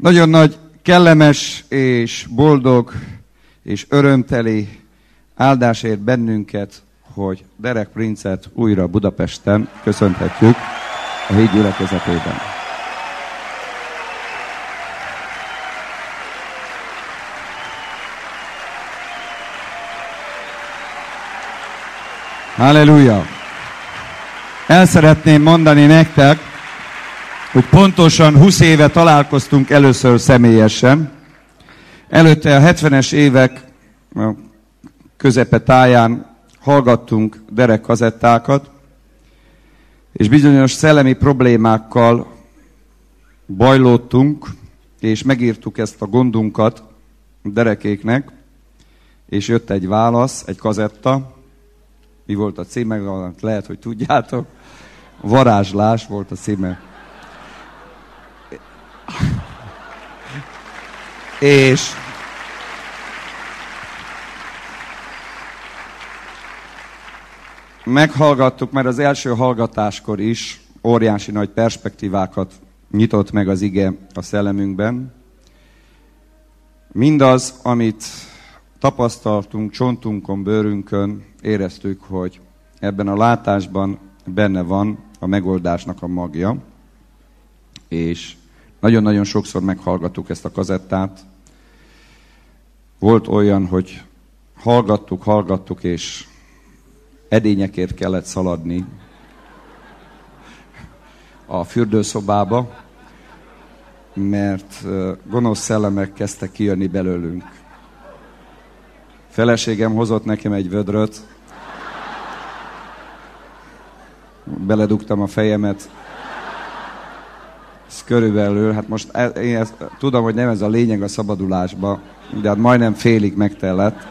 Nagyon nagy, kellemes és boldog és örömteli áldásért bennünket, hogy Derek Princet újra Budapesten köszönhetjük a híd gyülekezetében. Halleluja! El szeretném mondani nektek, hogy pontosan 20 éve találkoztunk először személyesen. Előtte a 70-es évek közepe táján hallgattunk derek kazettákat, és bizonyos szellemi problémákkal bajlódtunk, és megírtuk ezt a gondunkat derekéknek, és jött egy válasz, egy kazetta, mi volt a címe, lehet, hogy tudjátok, varázslás volt a címe. És meghallgattuk, mert az első hallgatáskor is óriási nagy perspektívákat nyitott meg az ige a szellemünkben. Mindaz, amit tapasztaltunk csontunkon, bőrünkön, éreztük, hogy ebben a látásban benne van a megoldásnak a magja, és nagyon-nagyon sokszor meghallgattuk ezt a kazettát. Volt olyan, hogy hallgattuk, hallgattuk, és edényekért kellett szaladni a fürdőszobába, mert gonosz szellemek kezdtek kijönni belőlünk. Feleségem hozott nekem egy vödröt, beledugtam a fejemet, ez körülbelül, hát most e, én ezt, tudom, hogy nem ez a lényeg a szabadulásba, de hát majdnem félig megtellett.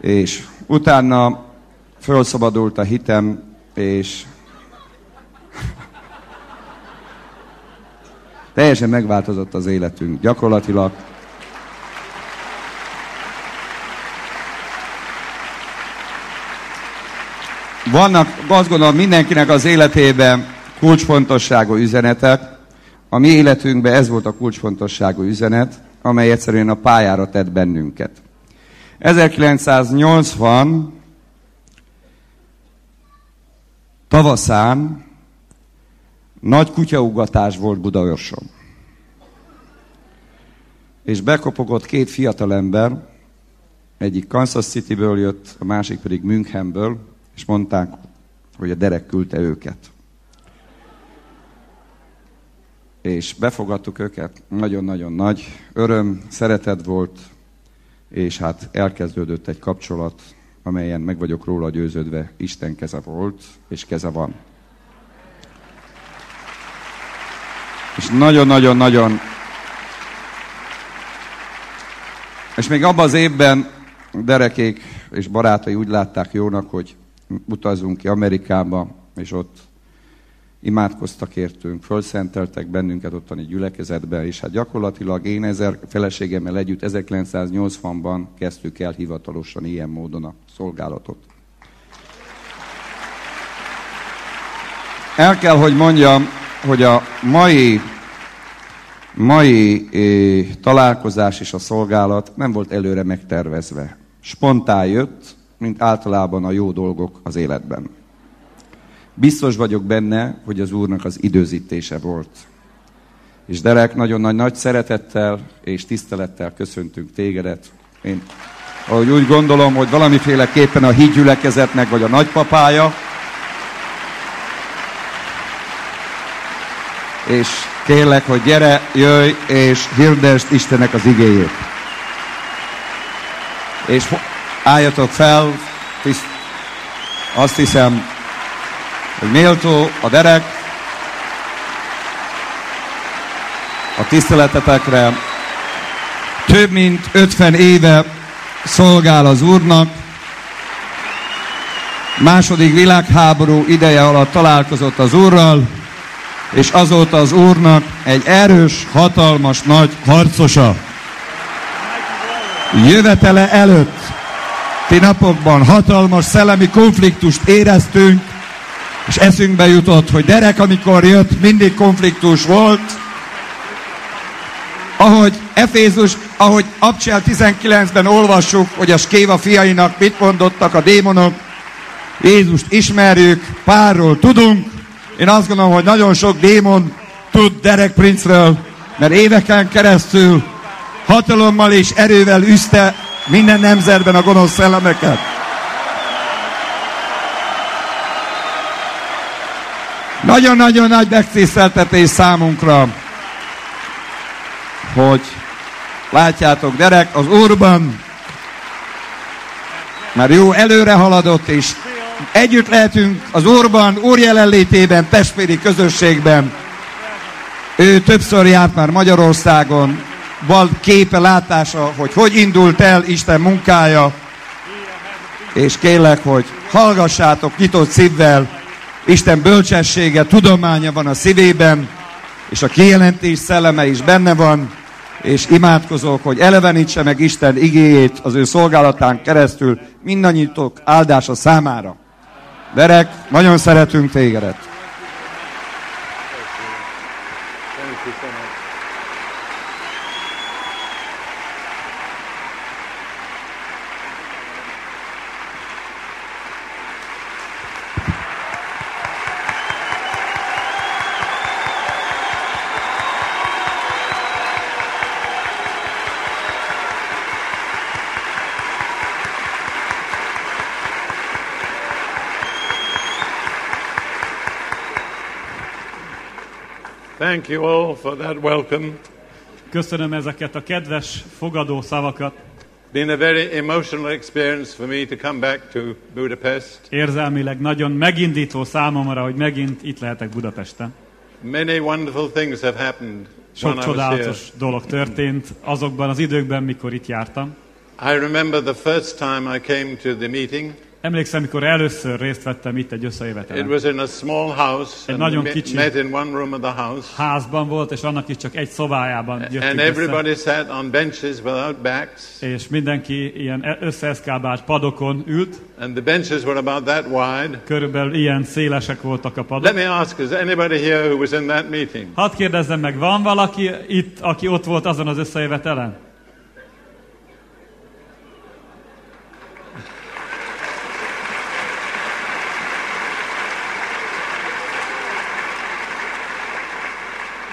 És utána felszabadult a hitem, és teljesen megváltozott az életünk. Gyakorlatilag vannak, azt gondolom, mindenkinek az életében kulcsfontosságú üzenetek. A mi életünkben ez volt a kulcsfontosságú üzenet, amely egyszerűen a pályára tett bennünket. 1980 tavaszán nagy kutyaugatás volt Budaörson. És bekopogott két fiatalember, egyik Kansas Cityből jött, a másik pedig Münchenből, és mondták, hogy a derek küldte őket. És befogadtuk őket, nagyon-nagyon nagy öröm, szeretet volt, és hát elkezdődött egy kapcsolat, amelyen meg vagyok róla győződve, Isten keze volt, és keze van. És nagyon-nagyon-nagyon... És még abban az évben derekék és barátai úgy látták jónak, hogy utazunk ki Amerikába, és ott imádkoztak értünk, fölszenteltek bennünket ottani gyülekezetbe, és hát gyakorlatilag én ezer feleségemmel együtt 1980-ban kezdtük el hivatalosan ilyen módon a szolgálatot. El kell, hogy mondjam, hogy a mai, mai eh, találkozás és a szolgálat nem volt előre megtervezve. Spontán jött, mint általában a jó dolgok az életben. Biztos vagyok benne, hogy az Úrnak az időzítése volt. És Derek, nagyon nagy, nagy szeretettel és tisztelettel köszöntünk tégedet. Én ahogy úgy gondolom, hogy valamiféleképpen a hídgyülekezetnek vagy a nagypapája, és kérlek, hogy gyere, jöjj, és hirdest Istenek az igéjét. És álljatok fel, tiszt, azt hiszem, hogy méltó a derek a tiszteletetekre. Több mint 50 éve szolgál az Úrnak. Második világháború ideje alatt találkozott az Úrral, és azóta az Úrnak egy erős, hatalmas, nagy harcosa. Jövetele előtt ti napokban hatalmas szellemi konfliktust éreztünk, és eszünkbe jutott, hogy Derek, amikor jött, mindig konfliktus volt, ahogy Efézus, ahogy Abcsel 19-ben olvassuk, hogy a Skéva fiainak mit mondottak a démonok, Jézust ismerjük, párról tudunk. Én azt gondolom, hogy nagyon sok démon tud Derek Prince-ről, mert éveken keresztül hatalommal és erővel üzte minden nemzetben a gonosz szellemeket. Nagyon-nagyon nagy megtiszteltetés számunkra, hogy látjátok, Derek az Úrban már jó előre haladott, és együtt lehetünk az Úrban, Úr jelenlétében, testvéri közösségben. Ő többször járt már Magyarországon, van képe, látása, hogy hogy indult el Isten munkája, és kérlek, hogy hallgassátok nyitott szívvel, Isten bölcsessége, tudománya van a szívében, és a kijelentés szelleme is benne van, és imádkozok, hogy elevenítse meg Isten igéjét az ő szolgálatán keresztül mindannyitok áldása számára. Derek, nagyon szeretünk tégedet. Thank you all for that welcome. Köszönöm ezeket a kedves fogadó szavakat. Been a very emotional experience for me to come back to Budapest. Érzelmileg nagyon megindító számomra, hogy megint itt lehetek Budapesten. Many wonderful things have happened Sok csodálatos dolog történt azokban az időkben, mikor itt jártam. I remember the first time I came to the meeting. Emlékszem, mikor először részt vettem itt egy It összejövetelen. was in a small house Egy and nagyon kicsi- met in one room of the house. Házban volt, és annak is csak egy szobájában And jöttünk össze. everybody sat on benches without backs. És mindenki ilyen összeeszkábált padokon ült. And the benches were about that wide. Körülbelül ilyen szélesek voltak a padok. Let me ask, is anybody here who was in that meeting? Hadd kérdezzem meg, van valaki itt, aki ott volt azon az összejövetelen?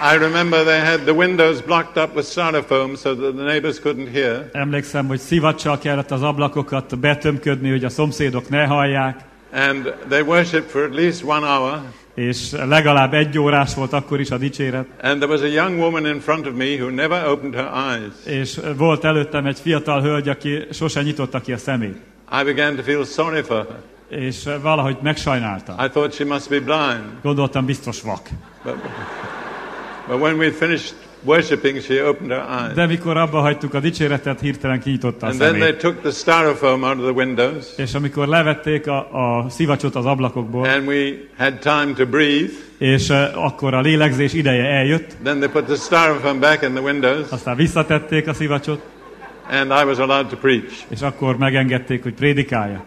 I remember they had the windows blocked up with styrofoam so that the neighbors couldn't hear. Emlékszem, hogy szivacsal kellett az ablakokat betömködni, hogy a szomszédok ne hallják, And they worshipped for at least one hour. és legalább egy órás volt akkor is a dicséret, And there was a young woman in front of me who never opened her eyes. és volt előttem egy fiatal hölgy, aki sose nyitotta ki a szemét, I began to feel sorry for her. és valahogy megsajnáltam. I thought she must be blind. Gondoltam, biztos vak. But, but when we finished worshipping, she opened her eyes. De mikor abba hagytuk a dicséretet, hirtelen kinyitotta a And then they took the styrofoam out of the windows, És amikor levették a, a szivacsot az ablakokból, and we had time to breathe. és eh, akkor a lélegzés ideje eljött, Then they put the styrofoam back in the windows, aztán visszatették a szivacsot, and I was allowed to preach. és akkor megengedték, hogy prédikáljak.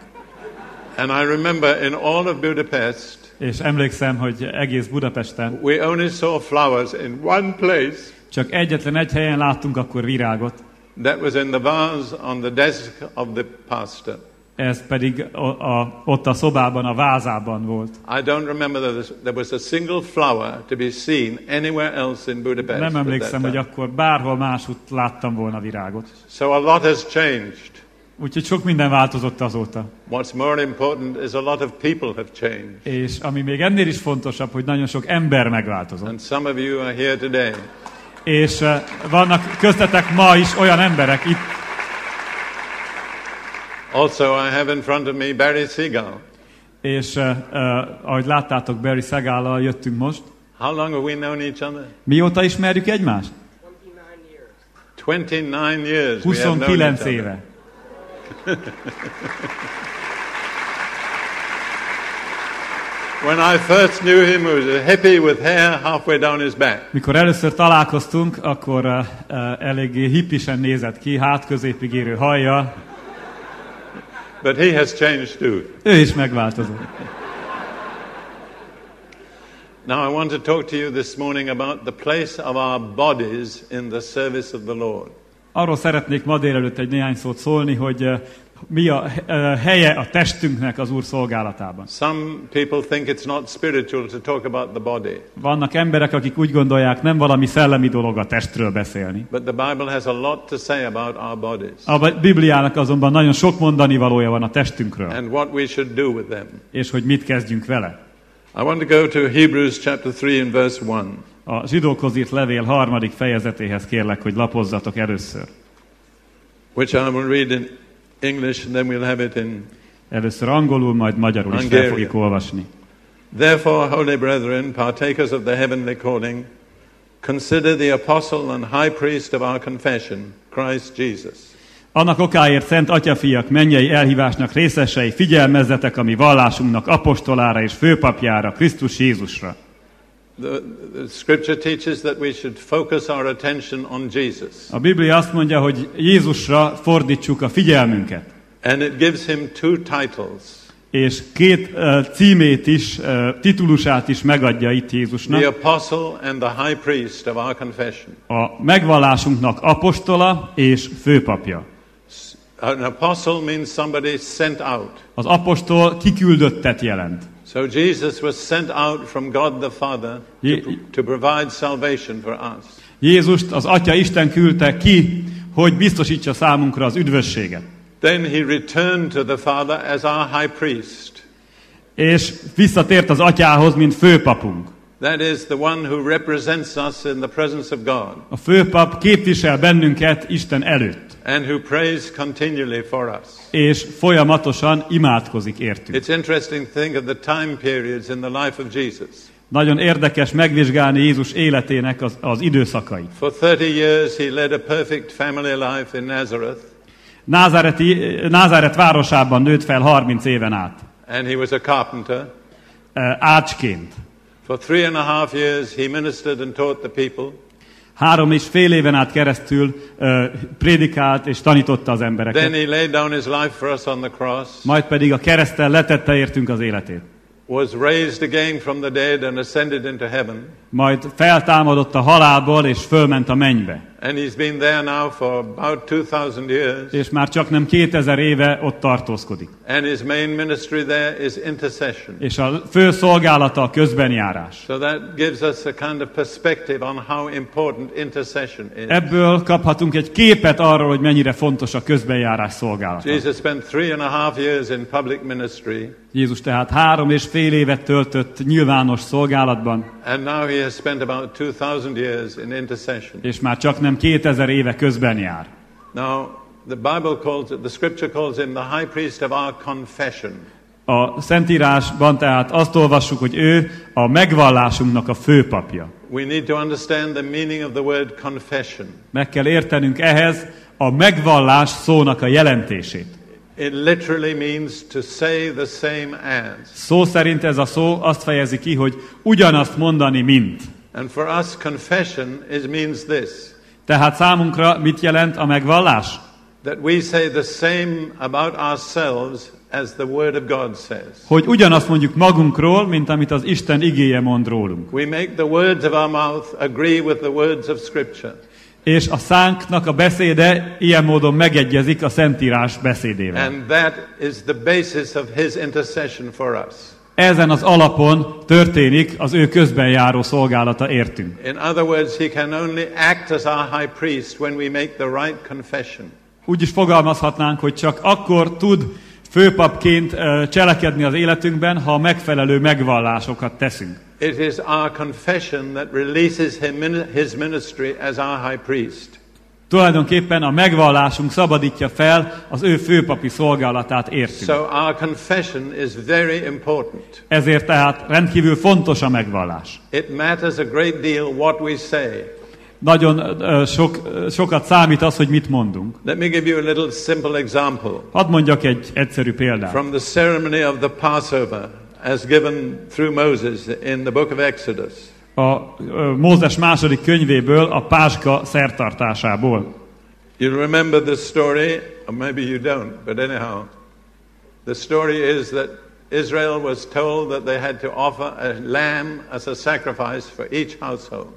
And I remember in all of Budapest, És emlékszem, hogy egész Budapesten we only saw flowers in one place. csak egyetlen egy helyen láttunk akkor virágot, That was in the vase on the desk of the pastor. ez pedig a, a, ott a szobában, a vázában volt. I don't remember that there was a single flower to be seen anywhere else in Budapest. Nem emlékszem, hogy akkor bárhol másút láttam volna virágot. So a lot has changed. Úgyhogy sok minden változott azóta. What's more important is a lot of people have changed. És ami még ennél is fontosabb, hogy nagyon sok ember megváltozott. And some of you are here today. És eh, vannak köztetek ma is olyan emberek itt, Also, I have in front of me Barry Seagull. és eh, ahogy láttátok, Barry Szegállal jöttünk most. How long have we known each other? Mióta ismerjük egymást? 29 years. we have known each 29 other. éve. When I first knew him, he was a hippie with hair halfway down his back. Mikor először találkoztunk, akkor uh, eléggé hippisen nézett ki, hát középig érő hajjal. But he has changed too. Ő is megváltozott. Now, I want to talk to you this morning about the place of our bodies in the service of the Lord. Arról szeretnék ma délelőtt egy néhány szót szólni, hogy eh, mi a eh, helye a testünknek az Úr szolgálatában. Some people think it's not spiritual to talk about the body, Vannak emberek, akik úgy gondolják, nem valami szellemi dolog a testről beszélni. but the Bible has a lot to say about our bodies A Bibliának azonban nagyon sok mondani valója van a testünkről, and what we should do with them. és hogy mit kezdjünk vele. I want to go to Hebrews chapter 3 and verse 1. A zsidókhoz írt levél harmadik fejezetéhez kérlek, hogy lapozzatok először. which I will read in English and then we'll have it in. Először angolul, majd magyarul is fel Hungarian. fogjuk olvasni. Therefore, holy brethren, partakers of the heavenly calling, consider the apostle and high priest of our confession, Christ Jesus. Annak okáért, szent atyafiak, mennyei elhívásnak részesei, figyelmezzetek a mi vallásunknak apostolára és főpapjára, Krisztus Jézusra. The, the scripture teaches that we should focus our attention on Jesus. A Biblia azt mondja, hogy Jézusra fordítsuk a figyelmünket. And it gives him two titles És két uh, címét is, uh, titulusát is megadja itt the Jézusnak. apostle and the high priest of our confession. A megvallásunknak apostola és főpapja. An apostle means somebody sent out. Az apostol kiküldöttet jelent. So Jesus was sent out from God the Father to, to provide salvation for us. Jézust az Atya Isten küldte ki, hogy biztosítsa számunkra az üdvösséget. Then he returned to the Father as our high priest. És visszatért az Atyához, mint főpapunk. That is the one who represents us in the presence of God A főpap képvisel bennünket Isten előtt, and who prays continually for us. és folyamatosan imádkozik értünk. It's interesting to think of the time periods in the life of Jesus. Nagyon érdekes megvizsgálni Jézus életének az, az időszakait. For 30 years, he led a perfect family life in Nazareth, Názáreti, Názáret városában nőtt fel 30 éven át, and he was a carpenter. ácsként. For three and a half years, he ministered and taught the people. Három és fél éven át keresztül uh, prédikált és tanította az Then embereket, he laid down his life for us on the cross, majd pedig a keresztel letette értünk az életét. was raised again from the dead and ascended into heaven. Majd feltámadott a halálból, és fölment a mennybe. And he's been there now for about 2,000 years. És már csak nem 2000 éve ott tartózkodik. And his main ministry there is intercession. És a fő szolgálata a közbenjárás. So that gives us a kind of perspective on how important intercession is. Ebből kaphatunk egy képet arról, hogy mennyire fontos a közbenjárás szolgálata. Jesus spent three and a half years in public ministry, Jézus tehát három és fél évet töltött nyilvános szolgálatban, and now he has spent about 2,000 years in intercession. és már csak nem 2000 éve közben jár. Now, the Bible calls it, the scripture calls him the high priest of our confession. A Szentírásban tehát azt olvassuk, hogy ő a megvallásunknak a főpapja. We need to understand the meaning of the word confession. Meg kell értenünk ehhez a megvallás szónak a jelentését. It literally means to say the same as. Szó szerint ez a szó azt fejezi ki, hogy ugyanazt mondani, mint. And for us, confession is, means this Tehát számunkra mit jelent a megvallás? that we say the same about ourselves as the Word of God says. Hogy ugyanazt mondjuk magunkról, mint amit az Isten igéje mond rólunk. We make the words of our mouth agree with the words of Scripture. És a szánknak a beszéde ilyen módon megegyezik a Szentírás beszédével. And that is the basis of His intercession for us. Ezen az alapon történik az ő közben járó szolgálata értünk. In other words, He can only act as our high priest when we make the right confession. Úgy is fogalmazhatnánk, hogy csak akkor tud főpapként cselekedni az életünkben, ha megfelelő megvallásokat teszünk. It is our confession that releases him, His ministry as our high priest. Tulajdonképpen a megvallásunk szabadítja fel az ő főpapi szolgálatát értünk. So our confession is very important. Ezért tehát rendkívül fontos a megvallás. It matters a great deal what we say. Nagyon sok, sokat számít az, hogy mit mondunk. Let me give you a little simple example Hadd mondjak egy egyszerű példát. from the ceremony of the Passover as given through Moses in the book of Exodus. A Mózes második könyvéből, a Páska szertartásából. You remember the story, or maybe you don't, but anyhow, the story is that Israel was told that they had to offer a lamb as a sacrifice for each household.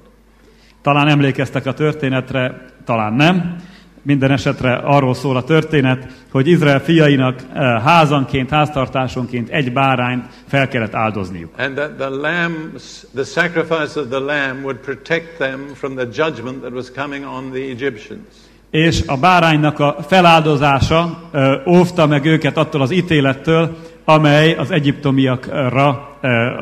Talán emlékeztek a történetre, talán nem. Minden esetre arról szól a történet, hogy Izrael fiainak eh, házanként, háztartásonként egy bárányt fel kellett áldozniuk. And that the lambs, the sacrifice of the lamb would protect them from the judgment that was coming on the Egyptians. És a báránynak a feláldozása ö, óvta meg őket attól az ítélettől, amely az egyiptomiakra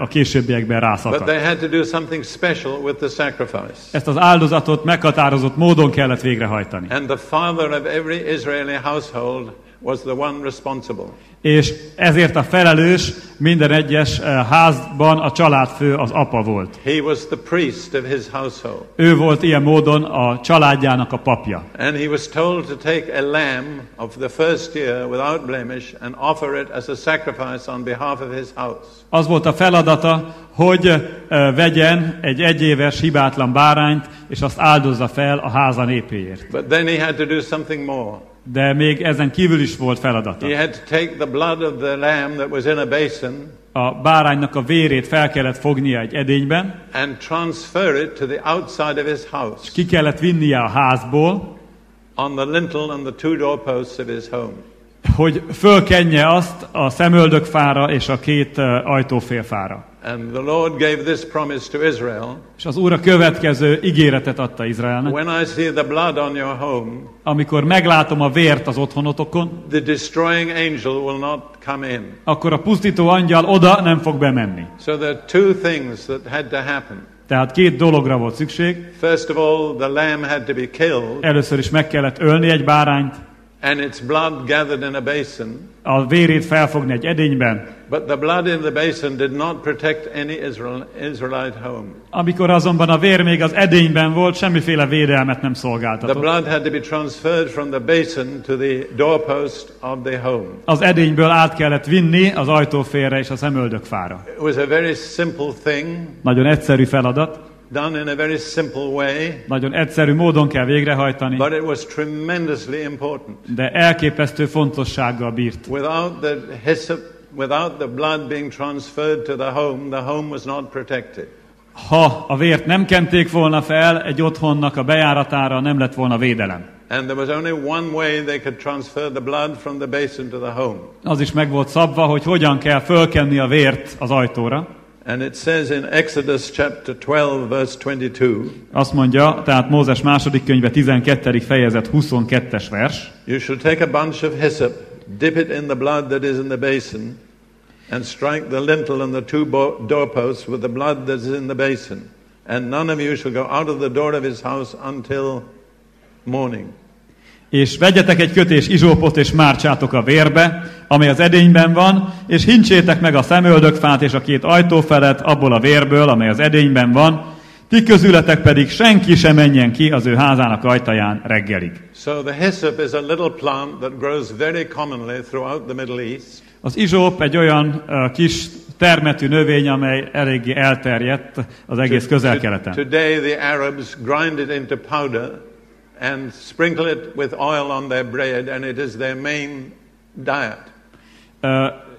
a későbbiekben But rászakadt. they had to do something special with the sacrifice. Ezt az áldozatot meghatározott módon kellett végrehajtani. And the father of every Israeli household was the one responsible. És ezért a felelős minden egyes ö, házban a családfő az apa volt. He was the priest of his household. Ő volt ilyen módon a családjának a papja. And he was told to take a lamb of the first year without blemish and offer it as a sacrifice on behalf of his house. Az volt a feladata, hogy ö, vegyen egy egyéves hibátlan bárányt, és azt áldozza fel a háza népéért. But then he had to do something more. De még ezen kívül is volt feladata. He had to take the blood of the lamb that was in a basin A báránynak a vérét fel kellett fognia egy edényben, and transfer it to the outside of his house ki kellett vinnie a házból, on the lintel and the two doorposts of his home. Hogy fölkenje azt a szemöldökfára és a két ajtófélfára. And the Lord gave this promise to Israel És az Úr a következő ígéretet adta Izraelnek. When I see the blood on your home, Amikor meglátom a vért az otthonotokon, the destroying angel will not come in. akkor a pusztító angyal oda nem fog bemenni. So there are two things that had to happen. Tehát két dologra volt szükség. First of all, the lamb had to be killed Először is meg kellett ölni egy bárányt, and its blood gathered in a basin. a vérét felfogni egy edényben. But the blood in the basin did not protect any Israel, Israelite home. Amikor azonban a vér még az edényben volt, semmiféle védelmet nem The szolgáltatott. blood had to be transferred from the basin to the doorpost of the home. Az edényből át kellett vinni az ajtófélre és a szemöldökfára. It was a very simple thing, Nagyon egyszerű feladat, done in a very simple way, nagyon egyszerű módon kell végrehajtani, but it was tremendously important. de elképesztő fontossággal bírt. Without the hyssop, without the blood being transferred to the home, the home was not protected. Ha a vért nem kenték volna fel, egy otthonnak a bejáratára nem lett volna védelem. And there was only one way they could transfer the blood from the basin to the home. Az is meg volt szabva, hogy hogyan kell fölkenni a vért az ajtóra. And it says in Exodus chapter 12, verse 22, Azt mondja, tehát Mózes második könyve 12. fejezet 22-es vers. You shall take a bunch of hyssop, dip it in the blood that is in the basin, and strike the lintel and the two doorposts with the blood that is in the basin. And none of you shall go out of the door of his house until morning. És vegyetek egy kötés izsópot, és márcsátok a vérbe, amely az edényben van, és hincsétek meg a szemöldökfát és a két ajtófelet abból a vérből, amely az edényben van, ti közületek pedig senki sem menjen ki az ő házának ajtaján reggelig. So the hyssop is a little plant that grows very commonly throughout the Middle East. Az izsóp egy olyan uh, kis termetű növény, amely eléggé elterjedt az egész közel-keleten. Today the Arabs grind it into powder and sprinkle it with oil on their bread, and it is their main diet.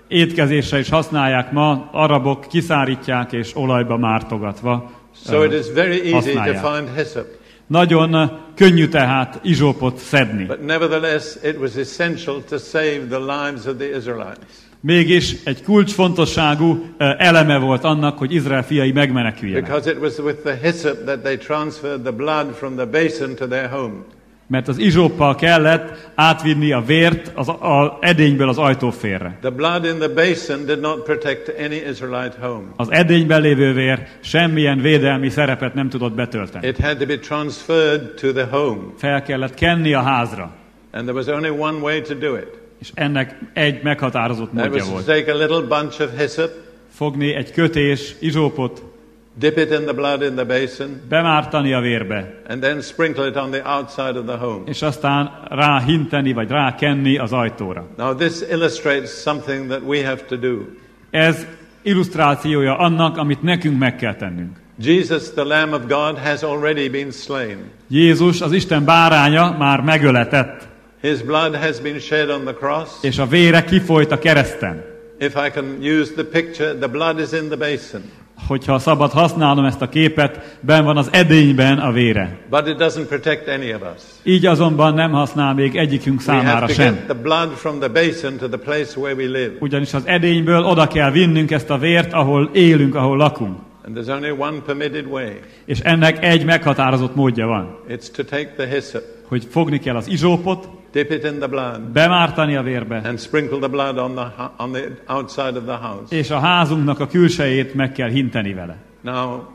Étkezésre is használják ma, arabok kiszárítják és olajba mártogatva. So it is very easy to find hyssop. Nagyon könnyű tehát izsópot szedni. But nevertheless, it was essential to save the lives of the Israelites. Mégis egy kulcsfontosságú eleme volt annak, hogy Izrael fiai megmeneküljenek. Because it was with the hyssop that they transferred the blood from the basin to their home. Mert az izsóppal kellett átvinni a vért az a edényből az ajtófélre. The blood in the basin did not protect any Israelite home. Az edényben lévő vér semmilyen védelmi szerepet nem tudott betölteni. It had to be transferred to the home. Fel kellett kenni a házra. And there was only one way to do it. És ennek egy meghatározott módja volt. take a little bunch of hyssop, Fogni egy kötés izsópot, dip it in the blood in the basin, bemártani a vérbe, and then sprinkle it on the outside of the home. és aztán ráhinteni, vagy rákenni az ajtóra. Now, this illustrates something that we have to do. Ez illusztrációja annak, amit nekünk meg kell tennünk. Jesus, the Lamb of God, has already been slain. Jézus, az Isten báránya már megöletett, His blood has been shed on the cross. és a vére kifolyt a kereszten. If I can use the picture, the blood is in the basin. Hogyha szabad használnom ezt a képet, ben van az edényben a vére. But it doesn't protect any of us. Így azonban nem használ még egyikünk számára sem. Ugyanis az edényből oda kell vinnünk ezt a vért, ahol élünk, ahol lakunk. And there's only one permitted way. És ennek egy meghatározott módja van. It's to take the hyssop, Hogy fogni kell az izsópot, dip it in the blood, bemártani a vérbe, and sprinkle the blood on the, on the outside of the house. és a házunknak a külsejét meg kell hinteni vele. Now,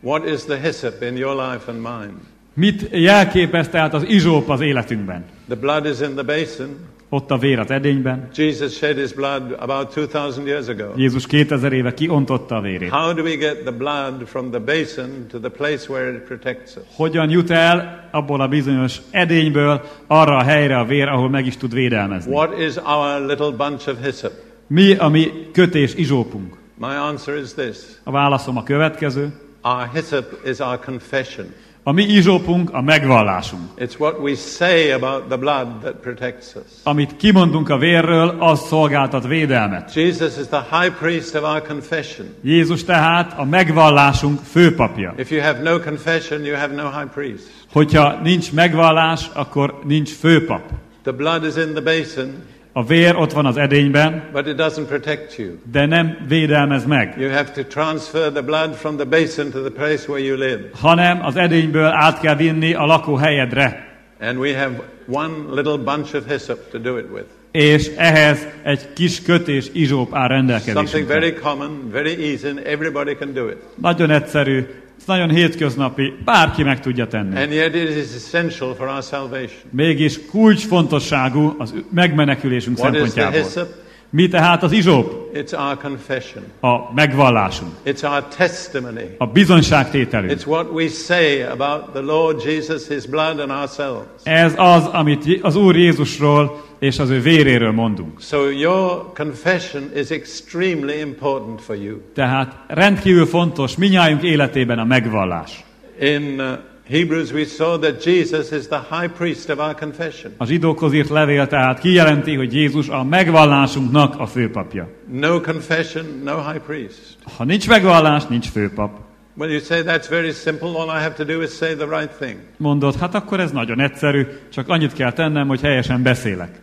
what is the hyssop in your life and mine? Mit jelképez tehát az izsóp az életünkben? The blood is in the basin. Ott a vér az edényben. Jesus shed his blood about 2,000 years ago. Jézus 2000 éve kiontotta a vérét. How do we get the blood from the basin to the place where it protects us? Hogyan jut el abból a bizonyos edényből arra a helyre a vér, ahol meg is tud védelmezni? What is our little bunch of hyssop? Mi a mi kötés izsópunk? My answer is this. A válaszom a következő. Our hyssop is our confession. A mi izsópunk a megvallásunk. It's what we say about the blood that protects us. Amit kimondunk a vérről, az szolgáltat védelmet. Jesus is the high priest of our confession. Jézus tehát a megvallásunk főpapja. If you have no confession, you have no high priest. Hogyha nincs megvallás, akkor nincs főpap. The blood is in the basin, A vér ott van az edényben, but it doesn't protect you. de nem védelmez meg, You have to transfer the blood from the basin to the place where you live. hanem az edényből át kell vinni a lakóhelyedre. And we have one little bunch of hyssop to do it with. És ehhez egy kis kötés izsóp áll Something rendelkezésünkre. very common, very easy, and everybody can do it. Nagyon egyszerű, ez nagyon hétköznapi, bárki meg tudja tenni. And yet it is essential for our salvation. Mégis kulcsfontosságú az megmenekülésünk What is the szempontjából. hyssop? Mi tehát az izsóp? It's our confession. A megvallásunk, It's our testimony. a bizonyságtételünk. It's what we say about the Lord Jesus, His blood, and ourselves. Ez az, amit az Úr Jézusról és az ő véréről mondunk. So your confession is extremely important for you. Tehát rendkívül fontos minnyájunk életében a megvallás. In uh, Hebrews, we saw that Jesus is the high priest of our confession. A zsidókhoz írt levél tehát kijelenti, hogy Jézus a megvallásunknak a főpapja. No confession, no high priest. Ha nincs megvallás, ninch főpap. Well, you say that's very simple. All I have to do is say the right thing. Mondod, hát akkor ez nagyon egyszerű, csak annyit kell tennem, hogy helyesen beszélek.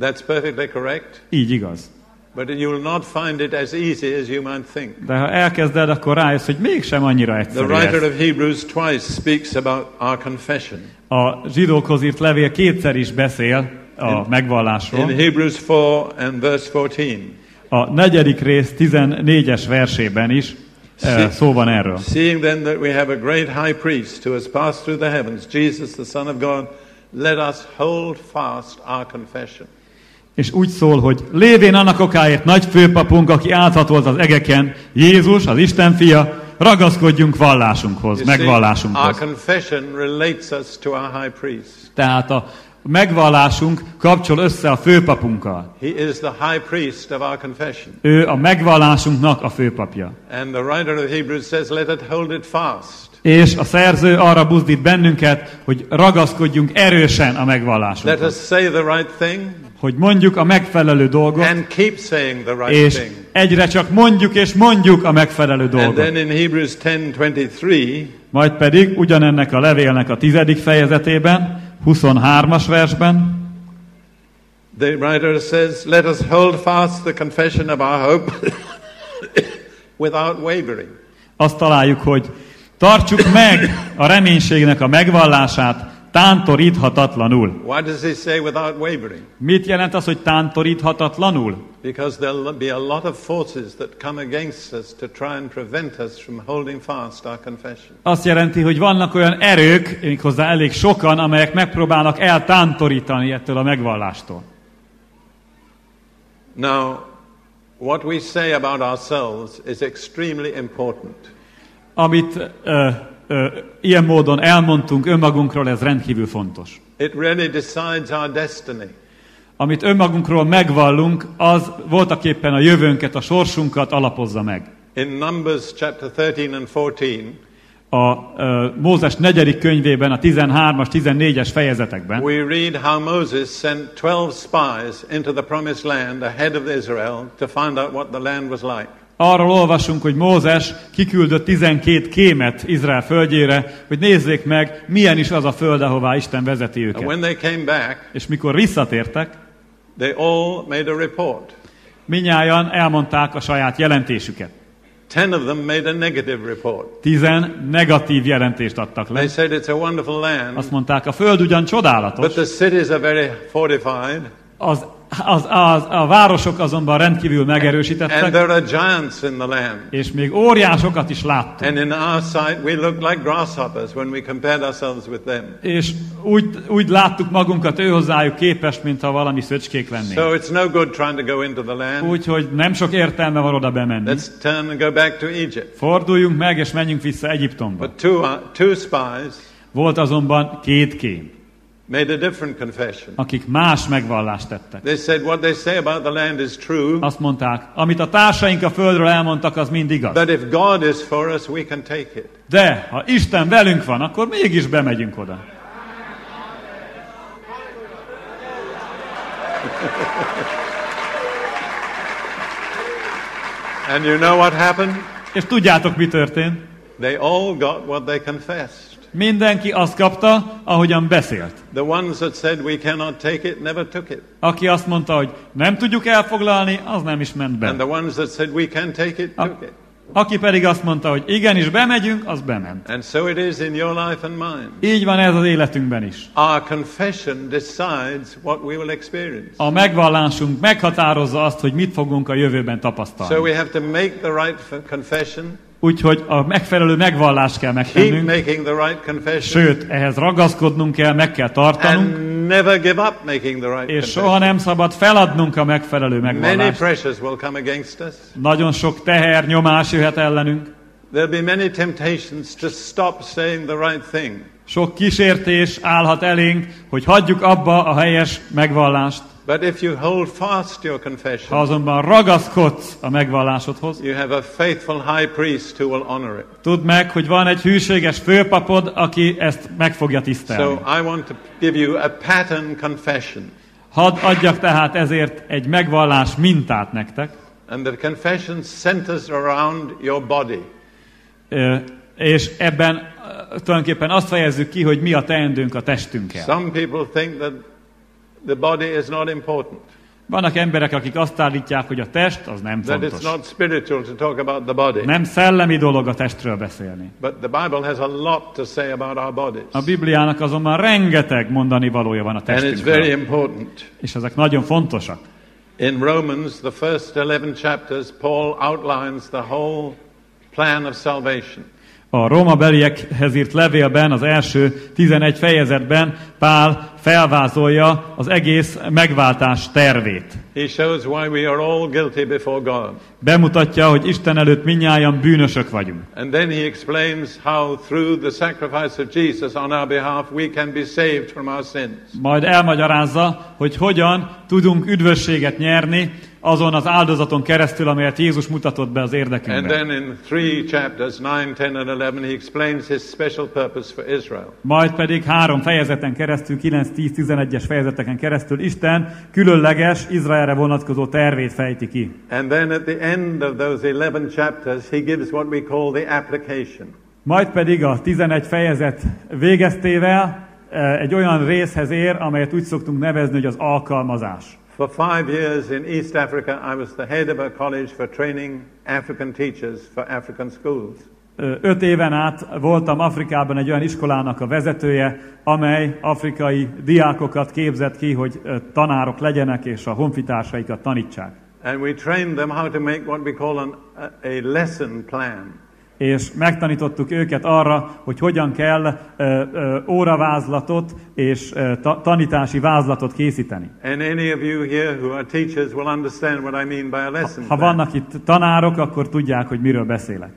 That's perfectly correct. Így igaz. But you will not find it as easy as you might think. De ha elkezded, akkor rájössz, hogy mégsem annyira The egyszerű writer ez. of Hebrews twice speaks about our confession. A zsidókhoz írt levél kétszer is beszél a megvallásról. In Hebrews 4 and verse 14. A negyedik rész 14-es versében is eh, szó van erről. Seeing then that we have a great high priest who has passed through the heavens, Jesus, the Son of God, let us hold fast our confession. És úgy szól, hogy lévén annak okáért nagy főpapunk, aki áthatolt az egeken, Jézus, az Isten fia, ragaszkodjunk vallásunkhoz, You megvallásunkhoz. Tehát a megvallásunk kapcsol össze a főpapunkkal. He is the high priest of our confession. Ő a megvallásunknak a főpapja. And the writer of Hebrews says, let it hold it fast. És a szerző arra buzdít bennünket, hogy ragaszkodjunk erősen a Let megvallásunkhoz. us say the right thing Hogy mondjuk a megfelelő dolgot, and keep saying the right és thing. egyre csak mondjuk és mondjuk a megfelelő And dolgot. then in Hebrews 10:23, Majd pedig ugyanennek a levélnek a tizedik fejezetében, 23-as versben, the writer says, let us hold fast the confession of our hope without wavering. azt találjuk, hogy tartsuk meg a reménységnek a megvallását tántoríthatatlanul. Why does he say without wavering? Mit jelent az, hogy tántoríthatatlanul? Because there'll be a lot of forces that come against us to try and prevent us from holding fast our confession. Azt jelenti, hogy vannak olyan erők, méghozzá elég sokan, amelyek megpróbálnak eltántorítani ettől a megvallástól. Now, what we say about ourselves is extremely important. Amit ö, ö, ilyen módon elmondtunk önmagunkról, ez rendkívül fontos. It really decides our destiny. Amit önmagunkról megvallunk, az voltaképpen a jövőnket, a sorsunkat alapozza meg. In Numbers chapter 13 and 14, a ö, Mózes negyedik könyvében, a 13-as, 14-es fejezetekben, we read how Moses sent 12 spies into the promised land ahead of Israel to find out what the land was like. Arról olvasunk, hogy Mózes kiküldött 12 kémet Izrael földjére, hogy nézzék meg, milyen is az a föld, ahová Isten vezeti And őket. when they came back, És mikor visszatértek, they all made a report. minnyáján elmondták a saját jelentésüket. Ten of them made a negative report. Tizen negatív jelentést adtak le. They said it's a wonderful Azt land, mondták, a föld ugyan csodálatos, but the cities are very fortified, az, az, az, a városok azonban rendkívül and megerősítettek, there are giants in the land. és még óriásokat is láttunk. And in our sight, we look like grasshoppers when we compared ourselves with them. És úgy, úgy láttuk magunkat ő hozzájuk képest, mintha valami szöcskék lennénk. So it's no good trying to go into the land. Úgyhogy nem sok értelme van oda bemenni. Let's turn and go back to Egypt. Forduljunk meg, és menjünk vissza Egyiptomba. But two, uh, two spies Volt azonban két kém, made a different confession. akik más megvallást tettek. They said what they say about the land is true, Azt mondták, amit a társaink a földről elmondtak, az mind igaz. but if God is for us, we can take it. De ha Isten velünk van, akkor mégis bemegyünk oda. And you know what happened? És tudjátok, mi történt? They all got what they confessed. Mindenki azt kapta, ahogyan beszélt. The ones that said we cannot take it never took it. Aki azt mondta, hogy nem tudjuk elfoglalni, az nem is ment And be. the ones that said we can take it took it. Aki pedig azt mondta, hogy igenis bemegyünk, az bement. And so it is in your life and mine. Így van ez az életünkben is. Our confession decides what we will experience. A megvallásunk meghatározza azt, hogy mit fogunk a jövőben So tapasztalni. we have to make the right confession, Úgyhogy a megfelelő megvallást kell keep megtennünk, the right sőt, ehhez ragaszkodnunk kell, meg kell tartanunk, and never give up making the right és soha nem szabad feladnunk a megfelelő Many megvallást. pressures will come against us. Nagyon sok teher, nyomás jöhet ellenünk, There'll be many temptations to stop saying the right thing. sok kísértés állhat elénk, hogy hagyjuk abba a helyes megvallást. But if you hold fast your Ha confession, azonban ragaszkodsz a megvallásodhoz, you have a faithful high priest who will honor it. tudd meg, hogy van egy hűséges főpapod, aki ezt meg fogja tisztelni. So I want to give you a pattern confession. Hadd adjak tehát ezért egy megvallás mintát nektek, And the confession centers around your body. Ö, és ebben tulajdonképpen azt fejezzük ki, hogy mi a teendőnk a testünkkel. Some people think that the body is not important, Vannak emberek, akik azt állítják, hogy a test az nem that it's fontos. not spiritual to talk about the body. Nem szellemi dolog a testről beszélni. But the Bible has a lot to say about our bodies. A Bibliának azonban rengeteg mondani valója van a And it's very testünkről, important. és ezek nagyon fontosak. In Romans, the first 11 chapters, Paul outlines the whole plan of salvation. A Róma beliekhez írt levélben, az első 11 fejezetben Pál felvázolja az egész megváltás tervét. He shows why we are all guilty before God. Bemutatja, hogy Isten előtt minnyáján bűnösök vagyunk. And then he explains how, through the sacrifice of Jesus on our behalf, we can be saved from our sins. Majd elmagyarázza, hogy hogyan tudunk üdvösséget nyerni azon az áldozaton keresztül, amelyet Jézus mutatott be az And érdekünkben. then in three chapters, 9, 10, and 11, he explains his special purpose for Israel. Majd pedig három fejezeten keresztül, 9, 10, 11-es fejezeteken keresztül Isten különleges Izraelre vonatkozó tervét fejti ki. And then at the end of those 11 chapters, he gives what we call the application. Majd pedig a 11 fejezet végeztével eh, egy olyan részhez ér, amelyet úgy szoktunk nevezni, hogy az alkalmazás. For five years in East Africa, I was the head of a college for training African teachers for African schools. Öt éven át voltam Afrikában egy olyan iskolának a vezetője, amely afrikai diákokat képzett ki, hogy tanárok legyenek és a honfitársaikat tanítsák. And we trained them how to make what we call an, a lesson plan. És megtanítottuk őket arra, hogy hogyan kell ö, ö, óravázlatot és ö, ta, tanítási vázlatot készíteni. And any of you here who are teachers will understand what I mean by a lesson Ha plan. vannak itt tanárok, akkor tudják, hogy miről beszélek.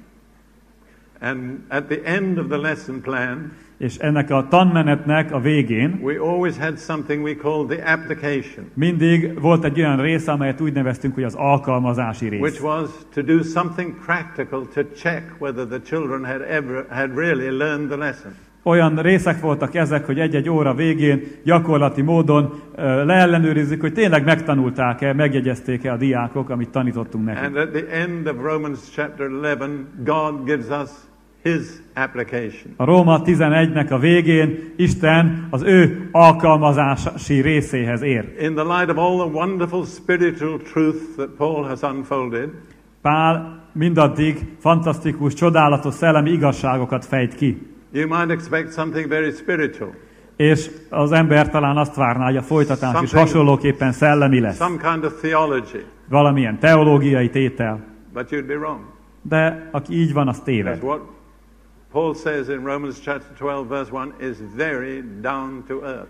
And at the end of the lesson plan, És ennek a tanmenetnek a végén we always had something we called the application, mindig volt egy olyan rész, amelyet úgy neveztünk, hogy az alkalmazási which rész. was to do something practical to check whether the children had ever had really learned the lesson. Olyan részek voltak ezek, hogy egy-egy óra végén gyakorlati módon ö, leellenőrizzük, hogy tényleg megtanulták-e, megjegyezték-e a diákok, amit tanítottunk nekik. And at the end of Romans chapter 11, God gives us his application. A Róma 11-nek a végén Isten az ő alkalmazási részéhez ér. In the light of all the wonderful spiritual truth that Paul has unfolded, Pál mindaddig fantasztikus, csodálatos szellemi igazságokat fejt ki. you might expect something very spiritual, És az ember talán azt várná, hogy a folytatás is Something- hasonlóképpen szellemi lesz. some kind of theology, Valamilyen teológiai tétel. but you'd be wrong. De aki így van, az téved. Paul says in Romans chapter 12, verse 1 is very down to earth.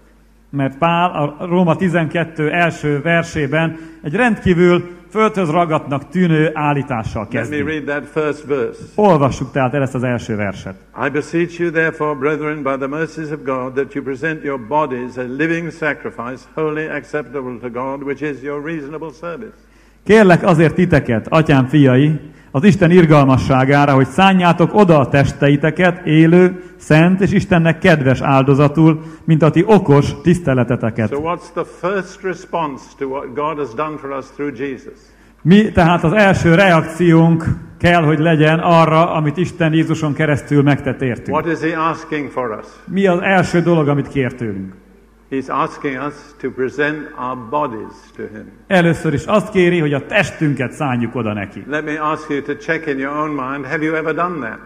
Mert Pál a Róma 12 első versében egy rendkívül földhöz ragadnak tűnő állítással Let me kezdi. read that first verse. Olvassuk tehát el ezt az első verset. I beseech you, therefore, brethren, by the mercies of God, that you present your bodies a living sacrifice, holy, acceptable to God, which is your reasonable service. Kérlek azért titeket, atyám fiai, az Isten irgalmasságára, hogy szánjátok oda a testeiteket élő, szent és Istennek kedves áldozatul, mint a ti okos tiszteleteteket. So, what's the first response to what God has done for us through Jesus? Mi tehát az első reakciónk kell, hogy legyen arra, amit Isten Jézuson keresztül megtett értünk. What is He asking for us? Mi az első dolog, amit kér tőlünk? He's asking us to present our bodies to Him. Először is azt kéri, hogy a testünket szánjuk oda neki. Let me ask you to check in your own mind have you ever done that?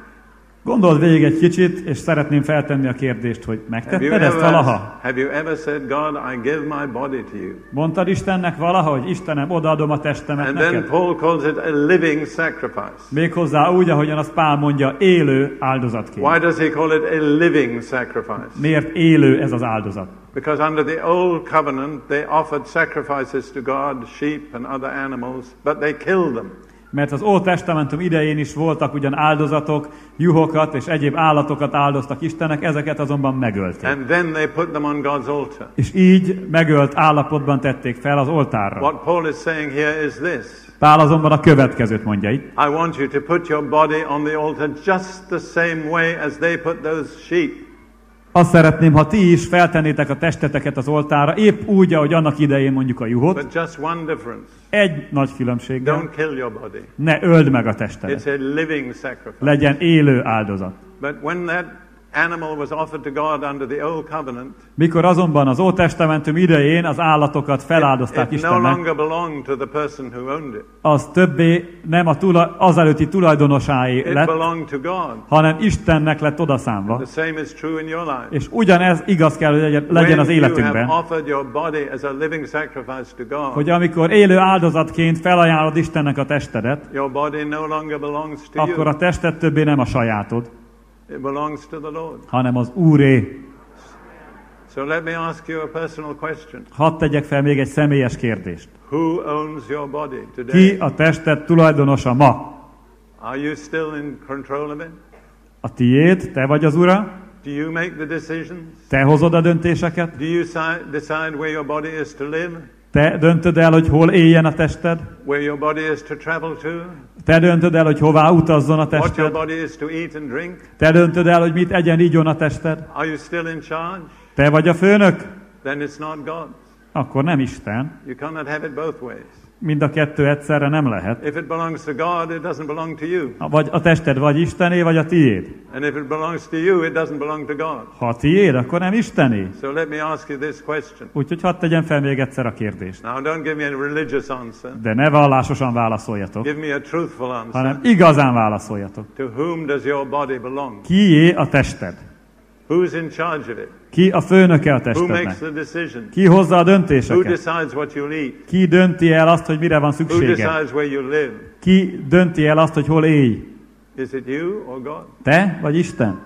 Gondold végig egy kicsit, és szeretném feltenni a kérdést, hogy megtetted ezt valaha? have you ever said, God, I give my body to you? Mondtad Istennek valaha, hogy Istenem, odaadom a testemet And then neked? Paul calls it a living sacrifice. Méghozzá úgy, ahogyan azt Pál mondja, élő áldozatként. Why does he call it a living sacrifice? Miért élő ez az áldozat? Because under the old covenant, they offered sacrifices to God, sheep and other animals, but they killed them. Mert az Óld Testamentum idején is voltak ugyan áldozatok, juhokat és egyéb állatokat áldoztak Istennek, ezeket azonban megölték. And then they put them on God's altar. És így megölt állapotban tették fel az oltárra. What Paul is saying here is this Pál azonban a következőt mondja itt. I want you to put your body on the altar just the same way as they put those sheep. Azt szeretném, ha ti is feltennétek a testeteket az oltára, épp úgy, ahogy annak idején mondjuk a juhot, But just one difference egy nagy különbséggel, don't kill your body, ne öld meg a it's testedet. a living sacrifice. Legyen élő áldozat. But when that animal was offered to God under the old covenant, Mikor azonban az Ótestamentum idején az állatokat feláldozták it no Istennek, longer belonged to the person who owned it. az többé nem a tula, azelőtti tulajdonosáé lett, belonged to God. hanem Istennek lett odaszánva. The same is true in your life. És ugyanez igaz kell, hogy legyen- legyen az életünkben, God, hogy amikor élő áldozatként felajánlod Istennek a testedet, your body no longer belongs to akkor a tested többé nem a sajátod, It belongs to the Lord. hanem az Úré. So let me ask you a personal question. Hadd tegyek fel még egy személyes kérdést. Who owns your body Ki today? a tested tulajdonosa ma? Are you still in control of it? A tiéd, te vagy az ura, Do you make the decisions? te hozod a döntéseket, Do you si- decide where your body is to live? Te döntöd el, hogy hol éljen a tested, Where your body is to travel to? te döntöd el, hogy hová utazzon a What your tested, body is to eat and drink? te döntöd el, hogy mit egyen, ígyon a tested, Are you still in charge? te vagy a főnök, Then it's not God. akkor nem Isten. You cannot have it both ways. Mind a kettő egyszerre nem lehet. If it belongs to God, it doesn't belong to you. Vagy a tested vagy Istené, vagy a tiéd. And if it belongs to you, it doesn't belong to God. Ha a tiéd, akkor nem Istené. So let me ask you this question. Úgyhogy hadd tegyem fel még egyszer a kérdést. Now, don't give me a religious answer. De ne vallásosan válaszoljatok, Give me a truthful answer. hanem igazán válaszoljatok. To whom does your body belong? Kié a tested? Who's in charge of it? Ki a főnöke a testednek? Ki hozza a döntéseket? Ki dönti el azt, hogy mire van szüksége? Ki dönti el azt, hogy hol élj? Is it you or God? Te vagy Isten?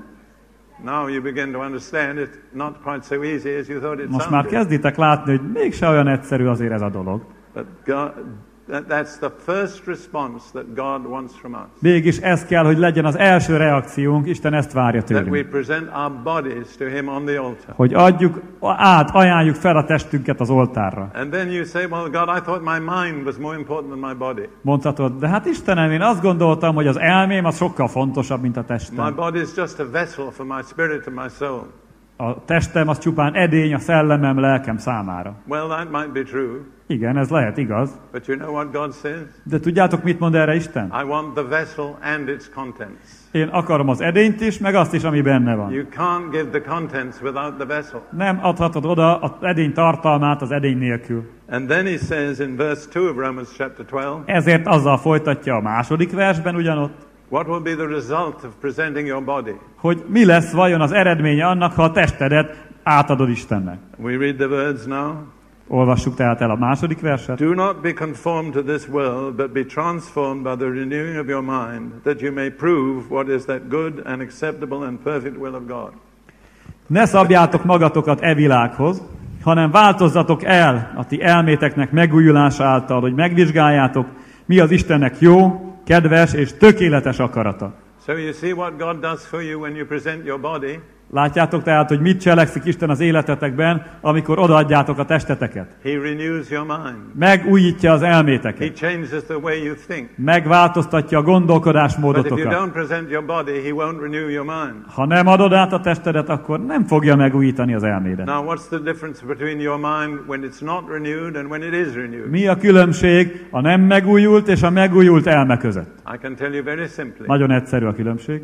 Now you begin to understand it's not quite so easy as you thought it Most már kezditek látni, hogy mégse olyan egyszerű azért ez a dolog. That's the first response that God wants from us. Mégis ez kell, hogy legyen az első reakciónk, Isten ezt várja That we tőlünk. present our bodies to Him on the altar. Hogy adjuk át, ajánljuk fel a testünket az oltárra. And then you say, Well, God, I thought my mind was more important than my body. Mondhatod, de hát Istenem, én azt gondoltam, hogy az elmém az sokkal fontosabb, mint a My testem. body is just a vessel for my spirit and my soul. A testem az csupán edény a szellemem, lelkem számára. Well, that might be true, Igen, ez lehet igaz. but you know what God says? De tudjátok, mit mond erre Isten? I want the vessel and its contents. Én akarom az edényt is, meg azt is, ami benne van. You can't give the contents without the vessel. Nem adhatod oda az edény tartalmát az edény nélkül. And then he says in verse 2 of Romans chapter 12, Ezért azzal folytatja a második versben ugyanott, what will be the result of presenting your body? hogy mi lesz vajon az eredménye annak, ha a testedet átadod Istennek. We read the words now. Olvassuk tehát el a második verset. Do not be conformed to this world, but be transformed by the renewing of your mind, that you may prove what is that good and acceptable and perfect will of God. Ne szabjátok magatokat e világhoz, hanem változzatok el a ti elméteknek megújulása által, hogy megvizsgáljátok, mi az Istennek jó, kedves és tökéletes akarata. So you see what God does for you when you present your body? Látjátok tehát, hogy mit cselekszik Isten az életetekben, amikor odaadjátok a testeteket. He renews your mind. Megújítja az He elméteket. changes the way you think. Megváltoztatja a But if you gondolkodásmódotokat. don't present your body, He won't renew your mind. Ha nem adod át a testedet, akkor nem fogja megújítani az elmédet. Now, what's the difference between your mind when it's not renewed and when it is renewed? Mi a különbség a nem megújult és a megújult elme között? I can tell you very simply. Nagyon egyszerű a különbség.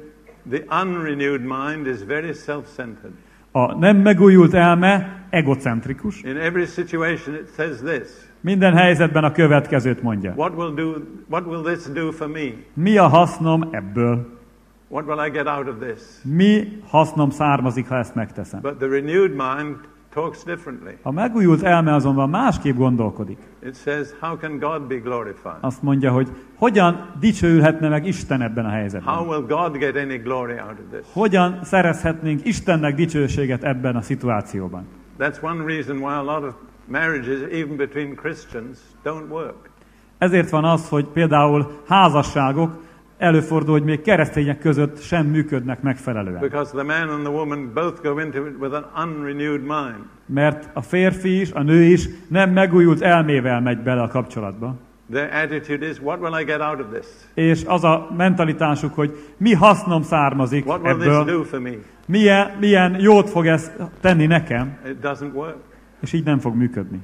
The unrenewed mind is very self-centered. A nem megújult elme egocentrikus. In every situation, it says this. Minden helyzetben a következőt mondja. What will, do, what will this do for me? Mi a hasznom ebből? What will I get out of this? Mi hasznom származik, ha ezt megteszem? But the renewed mind talks differently. A megújult elme azonban másképp gondolkodik. It says, How can God be glorified? Azt mondja, hogy hogyan dicsőülhetne meg Isten ebben a How helyzetben? will God get any glory out of this? Hogyan szerezhetnénk Istennek dicsőséget ebben a szituációban? That's one reason why a lot of marriages, even between Christians, don't work. Ezért van az, hogy például házasságok előfordul, hogy még keresztények között sem működnek megfelelően. Because the man and the woman both go into it with an unrenewed mind. Mert a férfi is, a nő is nem megújult elmével megy bele a kapcsolatba. Their attitude is, What will I get out of this? És az a mentalitásuk, hogy mi hasznom származik What will this ebből, do for me? milyen, milyen jót fog ez tenni nekem, It doesn't work. és így nem fog működni.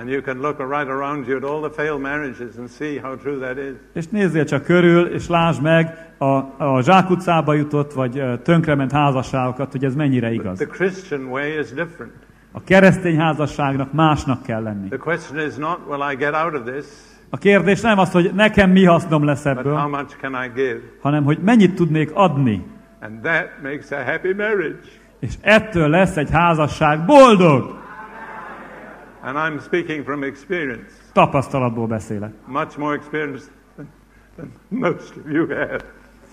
And you can look right around you at all the failed marriages and see how true that is. És nézzél csak körül, és lásd meg a, a zsákutcába jutott, vagy tönkrement házasságokat, hogy ez mennyire igaz. The Christian way is different. A keresztény házasságnak másnak kell lenni. The question is not, Will I get out of this? A kérdés nem az, hogy nekem mi hasznom lesz But how ebből, much can I give? hanem hogy mennyit tudnék adni. And that makes a happy marriage. És ettől lesz egy házasság boldog. And I'm speaking from experience, Tapasztalatból beszélek. much more experience than, than most of you have.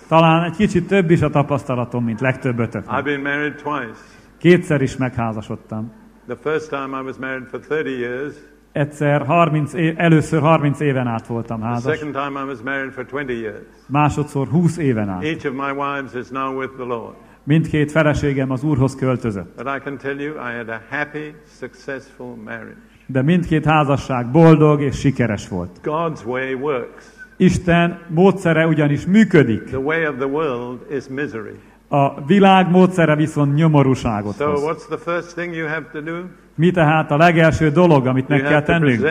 Talán egy kicsit több is a tapasztalatom, mint legtöbbötök. I've been married twice. Kétszer is megházasodtam. The first time I was married for 30 years. Egyszer 30 év, először 30 éven át voltam The házas, second time I was married for 20 years. másodszor 20 éven át. Each of my wives is now with the Lord. Mindkét feleségem az Úrhoz költözött. But I can tell you, I had a happy, successful marriage. De mindkét házasság boldog és sikeres volt. God's way works. Isten módszere ugyanis működik. The way of the world is misery. A világ módszere viszont nyomorúságot So, hoz. what's the first thing you have to do? Mi tehát a legelső dolog, amit meg kell tennünk?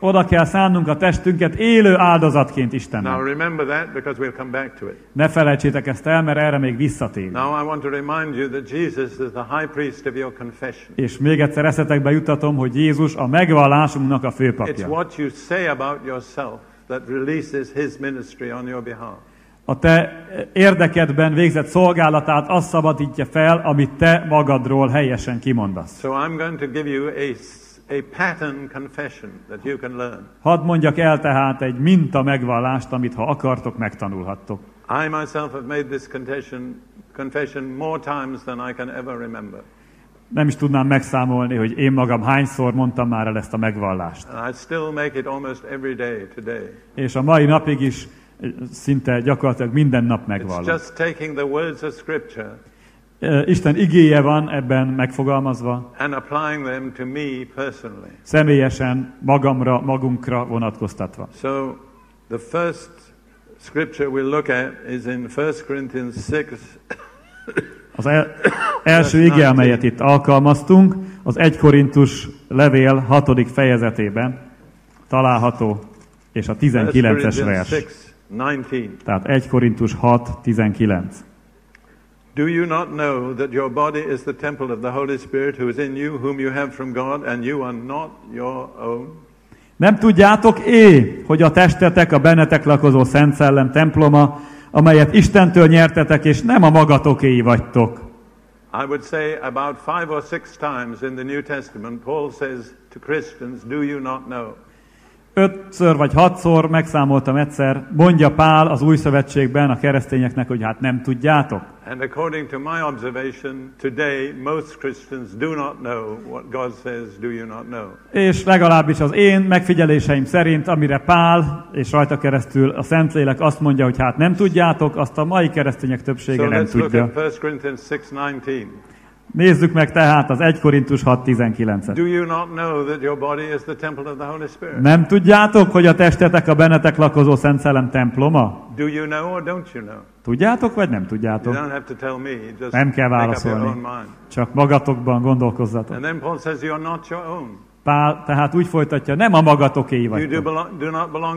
Oda kell szánnunk a testünket élő áldozatként Istennek. Ne felejtsétek ezt el, mert erre még visszatérünk. És még egyszer eszetekbe jutatom, hogy Jézus a megvallásunknak a It's főpapja. what you say about yourself that releases his ministry on your behalf. A te érdekedben végzett szolgálatát azt szabadítja fel, amit te magadról helyesen kimondasz. So, I'm going to give you a, a pattern confession that you can learn. Hadd mondjak el tehát egy minta megvallást, amit ha akartok, megtanulhattok. I myself have made this confession, confession more times than I can ever remember. Nem is tudnám megszámolni, hogy én magam hányszor mondtam már el ezt a megvallást. And I still make it almost every day today. És a mai napig is szinte gyakorlatilag minden nap megvallom. Isten igéje van ebben megfogalmazva, and applying them to me personally. személyesen, magamra, magunkra vonatkoztatva. So the first scripture we'll look at is in 1 Corinthians 6, Az el, első ige, amelyet itt alkalmaztunk, az 1 Korintus levél 6. fejezetében található, és a 1 19-es Corinthians vers. 6, 19. Tehát 1 Korintus 6, 19. Do you not know that your body is the temple of the Holy Spirit who is in you, whom you have from God, and you are not your own? Nem tudjátok é, hogy a testetek a bennetek lakozó Szent Szellem temploma, amelyet Istentől nyertetek, és nem a magatokéi vagytok. I would say about five or six times in the New Testament, Paul says to Christians, Do you not know? Ötször vagy hatszor megszámoltam egyszer, mondja Pál az új szövetségben a keresztényeknek, hogy hát nem tudjátok. And according to my observation, today most Christians do not know what God says, Do you not know? És legalábbis az én megfigyeléseim szerint, amire Pál és rajta keresztül a Szentlélek azt mondja, hogy hát nem tudjátok, azt a mai keresztények többsége So nem let's look at 1 Corinthians 6:19. Nézzük meg tehát az 1 Korintus 6.19-et. Do you not know that your body is the temple of the Holy Spirit? Nem tudjátok, hogy a testetek a bennetek lakozó Szent Szellem temploma? Do you know or don't you know? Tudjátok, vagy nem You tudjátok? don't have to tell me. Just Nem kell válaszolni. Csak magatokban gondolkozzatok. And then Paul says you're not your own. Pál tehát úgy folytatja, nem a You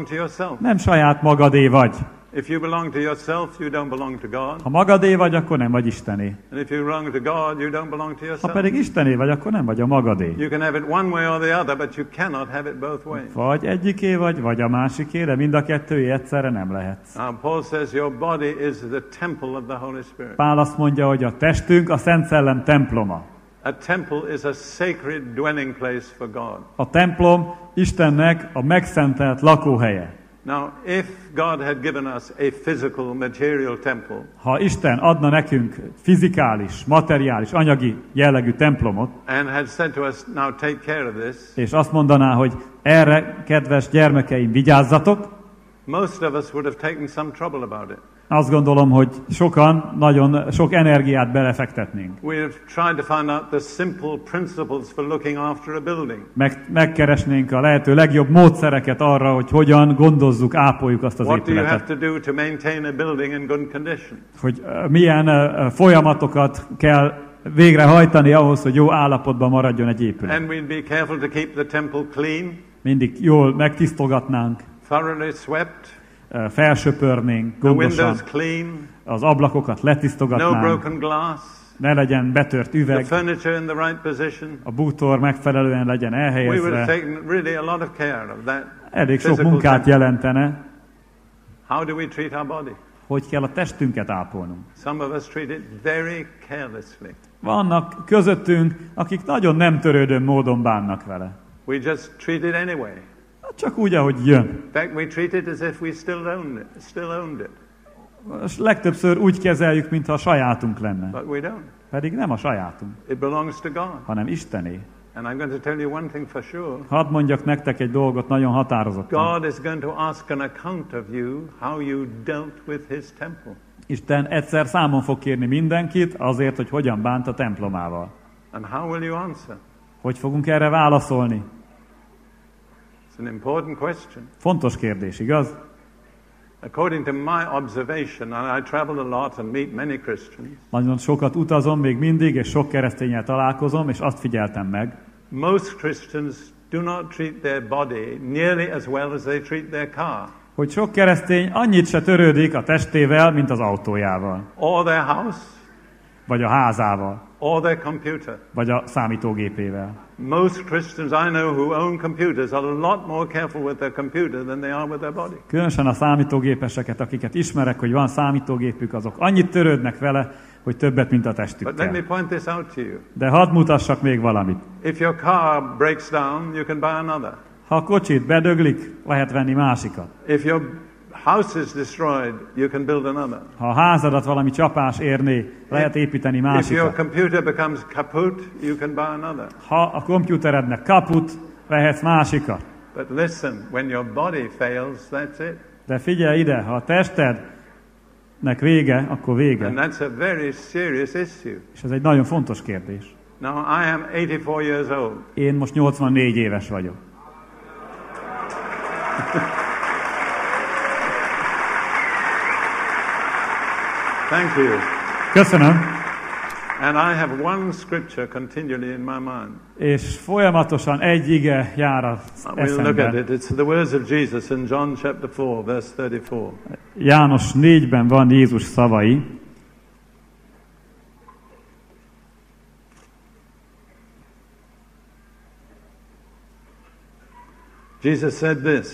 to yourself. Nem saját magadé vagy. If you belong to yourself, you don't belong to God. Ha magadé vagy, akkor nem vagy Istené. And if you belong to God, you don't belong to Ha yourself. pedig Istené vagy, akkor nem vagy a magadé. You can have it one way or the other, but you cannot have it both ways. Vagy egyiké vagy, vagy a másiké, de mind a kettőé egyszerre nem lehetsz. Now, Paul says your body is the temple of the Holy Spirit. Pál azt mondja, hogy a testünk a Szent Szellem temploma. A temple is a sacred dwelling place for God. A templom Istennek a megszentelt lakóhelye. Now, if God had given us a physical, material temple, Ha Isten adna nekünk fizikális, materiális, anyagi jellegű templomot, and had said to us, now take care of this, és azt mondaná, hogy erre, kedves gyermekeim, vigyázzatok, most of us would have taken some trouble about it. Azt gondolom, hogy sokan nagyon sok energiát belefektetnénk. We have tried to find out the simple principles for looking after a building. Meg, megkeresnénk a lehető legjobb módszereket arra, hogy hogyan gondozzuk, ápoljuk azt az What do you have épületet. to do to maintain a building in good condition? Hogy milyen folyamatokat kell végrehajtani ahhoz, hogy jó állapotban maradjon egy épület. And we'd be careful to keep the temple clean, Mindig jól megtisztogatnánk, thoroughly swept, felsöpörnénk gondosan, az ablakokat letisztogatnánk, ne legyen betört üveg, a bútor megfelelően legyen elhelyezve. Elég sok munkát jelentene, hogy kell a testünket ápolnunk. Vannak közöttünk, akik nagyon nem törődő módon bánnak vele. We just treat it anyway. Hát Csak úgy, ahogy jön. In fact, we treat it as if we still owned it. Still owned it, És legtöbbször úgy kezeljük, mintha a sajátunk lenne. but we don't. Pedig nem a sajátunk, It belongs to God. hanem Istené. And I'm going to tell you one thing for sure. Hadd mondjak nektek egy dolgot nagyon határozottan. God is going to ask an account of you how you dealt with His temple. Isten egyszer számon fog kérni mindenkit azért, hogy hogyan bánt a templomával. And how will you answer? Hogy fogunk erre válaszolni? An important question. Fontos kérdés, igaz? According to my observation, and I travel a lot and meet many Christians, Nagyon sokat utazom még mindig, és sok keresztényel találkozom, és azt figyeltem meg, most Christians do not treat their body nearly as well as they treat their car. Hogy sok keresztény annyit se törődik a testével, mint az autójával, or their house. Vagy a házával, or their computer. vagy a számítógépével. Most Christians I know who own computers are a lot more careful with their computer than they are with their body. Különösen a számítógépeseket, akiket ismerek, hogy van számítógépük, azok annyit törődnek vele, hogy többet, mint a But let me testükkel. point this out to you. De hadd mutassak még valamit. If your car breaks down, you can buy another. Ha a kocsit bedöglik, lehet venni másikat. If your house is destroyed, you can build another. Ha a házadat valami csapás érné, lehet építeni If your másikat. computer becomes kaput, you can buy another. Ha a komputerednek kaput, vehetsz másikat. But listen, when your body fails, that's it. De figyelj ide, ha a testednek vége, akkor And vége. that's a very serious issue. És ez egy nagyon fontos kérdés. Now, I am 84 years old. Én most 84 éves vagyok. Thank you. Köszönöm. And I have one scripture continually in my mind. És folyamatosan egy ige jár az We'll look at eszemben. it. It's the words of Jesus in John chapter 4, verse 34. János 4-ben van Jézus szavai. Jesus said this,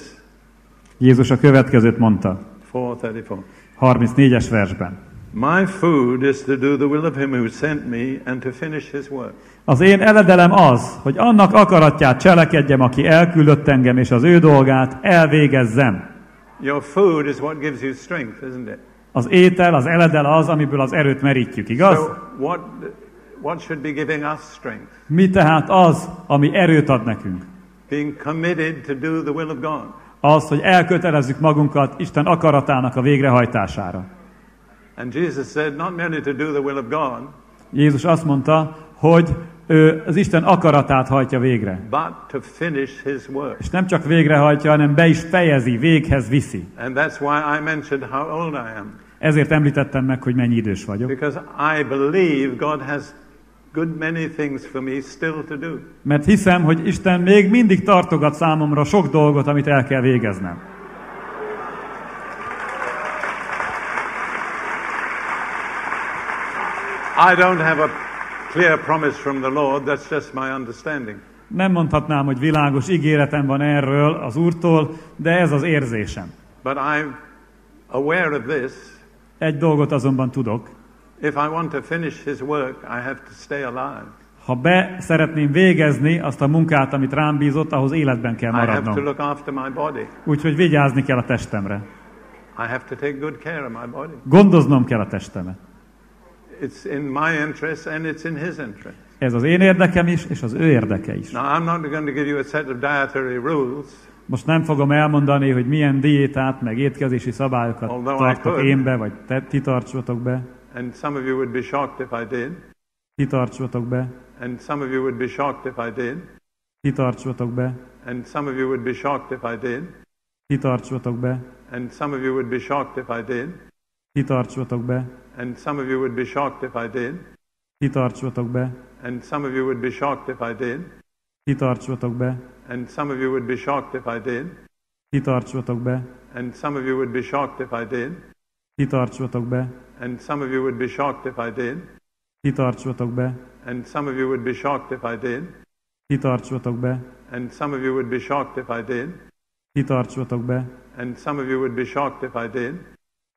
Jézus a következőt mondta, 434. 34-es versben. My food is to do the will of him who sent me and to finish his work. Az én eledelem az, hogy annak akaratját cselekedjem, aki elküldött engem, és az ő dolgát elvégezzem. Your food is what gives you strength, isn't it? Az étel, az eledel az, amiből az erőt merítjük, igaz? So what, what should be giving us strength? Mi tehát az, ami erőt ad nekünk? Being committed to do the will of God. Az, hogy elkötelezzük magunkat Isten akaratának a végrehajtására. And Jesus said not merely to do the will of God, Jézus azt mondta, hogy ő az Isten akaratát hajtja végre. but to finish his work. És nem csak végrehajtja, hanem be is fejezi, véghez viszi. And that's why I mentioned how old I am. Ezért említettem meg, hogy mennyi idős vagyok. Because I believe God has good many things for me still to do. Mert hiszem, hogy Isten még mindig tartogat számomra sok dolgot, amit el kell végeznem. I don't have a clear promise from the Lord, that's just my understanding. Nem mondhatnám, hogy világos ígéretem van erről az Úrtól, de ez az érzésem. But I'm aware of this. Egy dolgot azonban tudok. If I want to finish his work, I have to stay alive. Ha be szeretném végezni azt a munkát, amit rám bízott, ahhoz életben kell I have to maradnom. look after my body. Úgyhogy vigyázni kell a testemre. I have to take good care of my body. Gondoznom kell a testemet. It's in my interest and it's in his interest. Ez az én érdekem is, és az ő érdeke is. Now, I'm not going to give you a set of dietary rules, Most nem fogom elmondani, hogy milyen diétát, meg étkezési szabályokat Although tartok én be, vagy te, ti tartsatok be. and some of you would be shocked if I did, Ti tartsatok be. and some of you would be shocked if I did, Ti tartsatok be. and some of you would be shocked if I did, Ti tartsatok be. and some of you would be shocked if I did, Ti tartsatok be. And some of you would be shocked if I did, Ti tartsatok be. and some of you would be shocked if I did, Ti tartsatok be. and some of you would be shocked if I did, Ti tartsatok be. and some of you would be shocked if I did, Ti tartsatok be. and some of you would be shocked if I did, Ti tartsatok be. and some of you would be shocked if I did, Ti tartsatok be. and some of you would be shocked if I did, Ti tartsatok be. and some of you would be shocked if I did,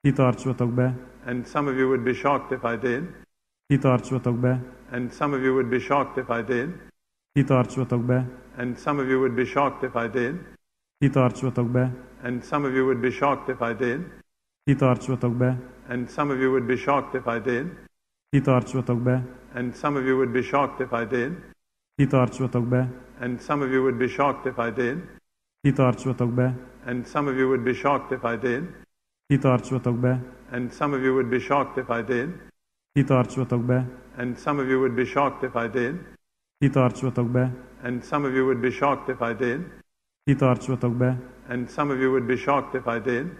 Ti tartsatok be. And some of you would be shocked if I did, Ti tartsatok be. and some of you would be shocked if I did, Ti tartsatok be. and some of you would be shocked if I did, Ti tartsatok be. and some of you would be shocked if I did, Ti tartsatok be. and some of you would be shocked if I did, Ti tartsatok be. and some of you would be shocked if I did, Ti tartsatok be. and some of you would be shocked if I did, Ti tartsatok be. and some of you would be shocked if I did, Ti tartsatok be. And some of you would be shocked if I did, Ti tartsatok be. and some of you would be shocked if I did, Ti tartsatok be. and some of you would be shocked if I did, Ti tartsatok be. and some of you would be shocked if I did,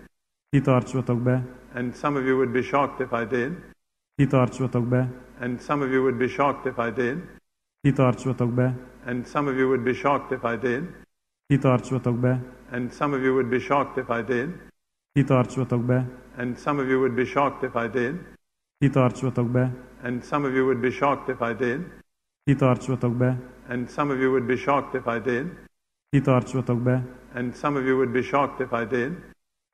Ti tartsatok be. and some of you would be shocked if I did, Ti tartsatok be. and some of you would be shocked if I did, Ti tartsatok be. and some of you would be shocked if I did, Ti tartsatok be. and some of you would be shocked if I did, Ti tartsatok be. and some of you would be shocked if I did, Ti tartsatok be. and some of you would be shocked if I did, Ti tartsatok be. and some of you would be shocked if I did, Ti tartsatok be. and some of you would be shocked if I did,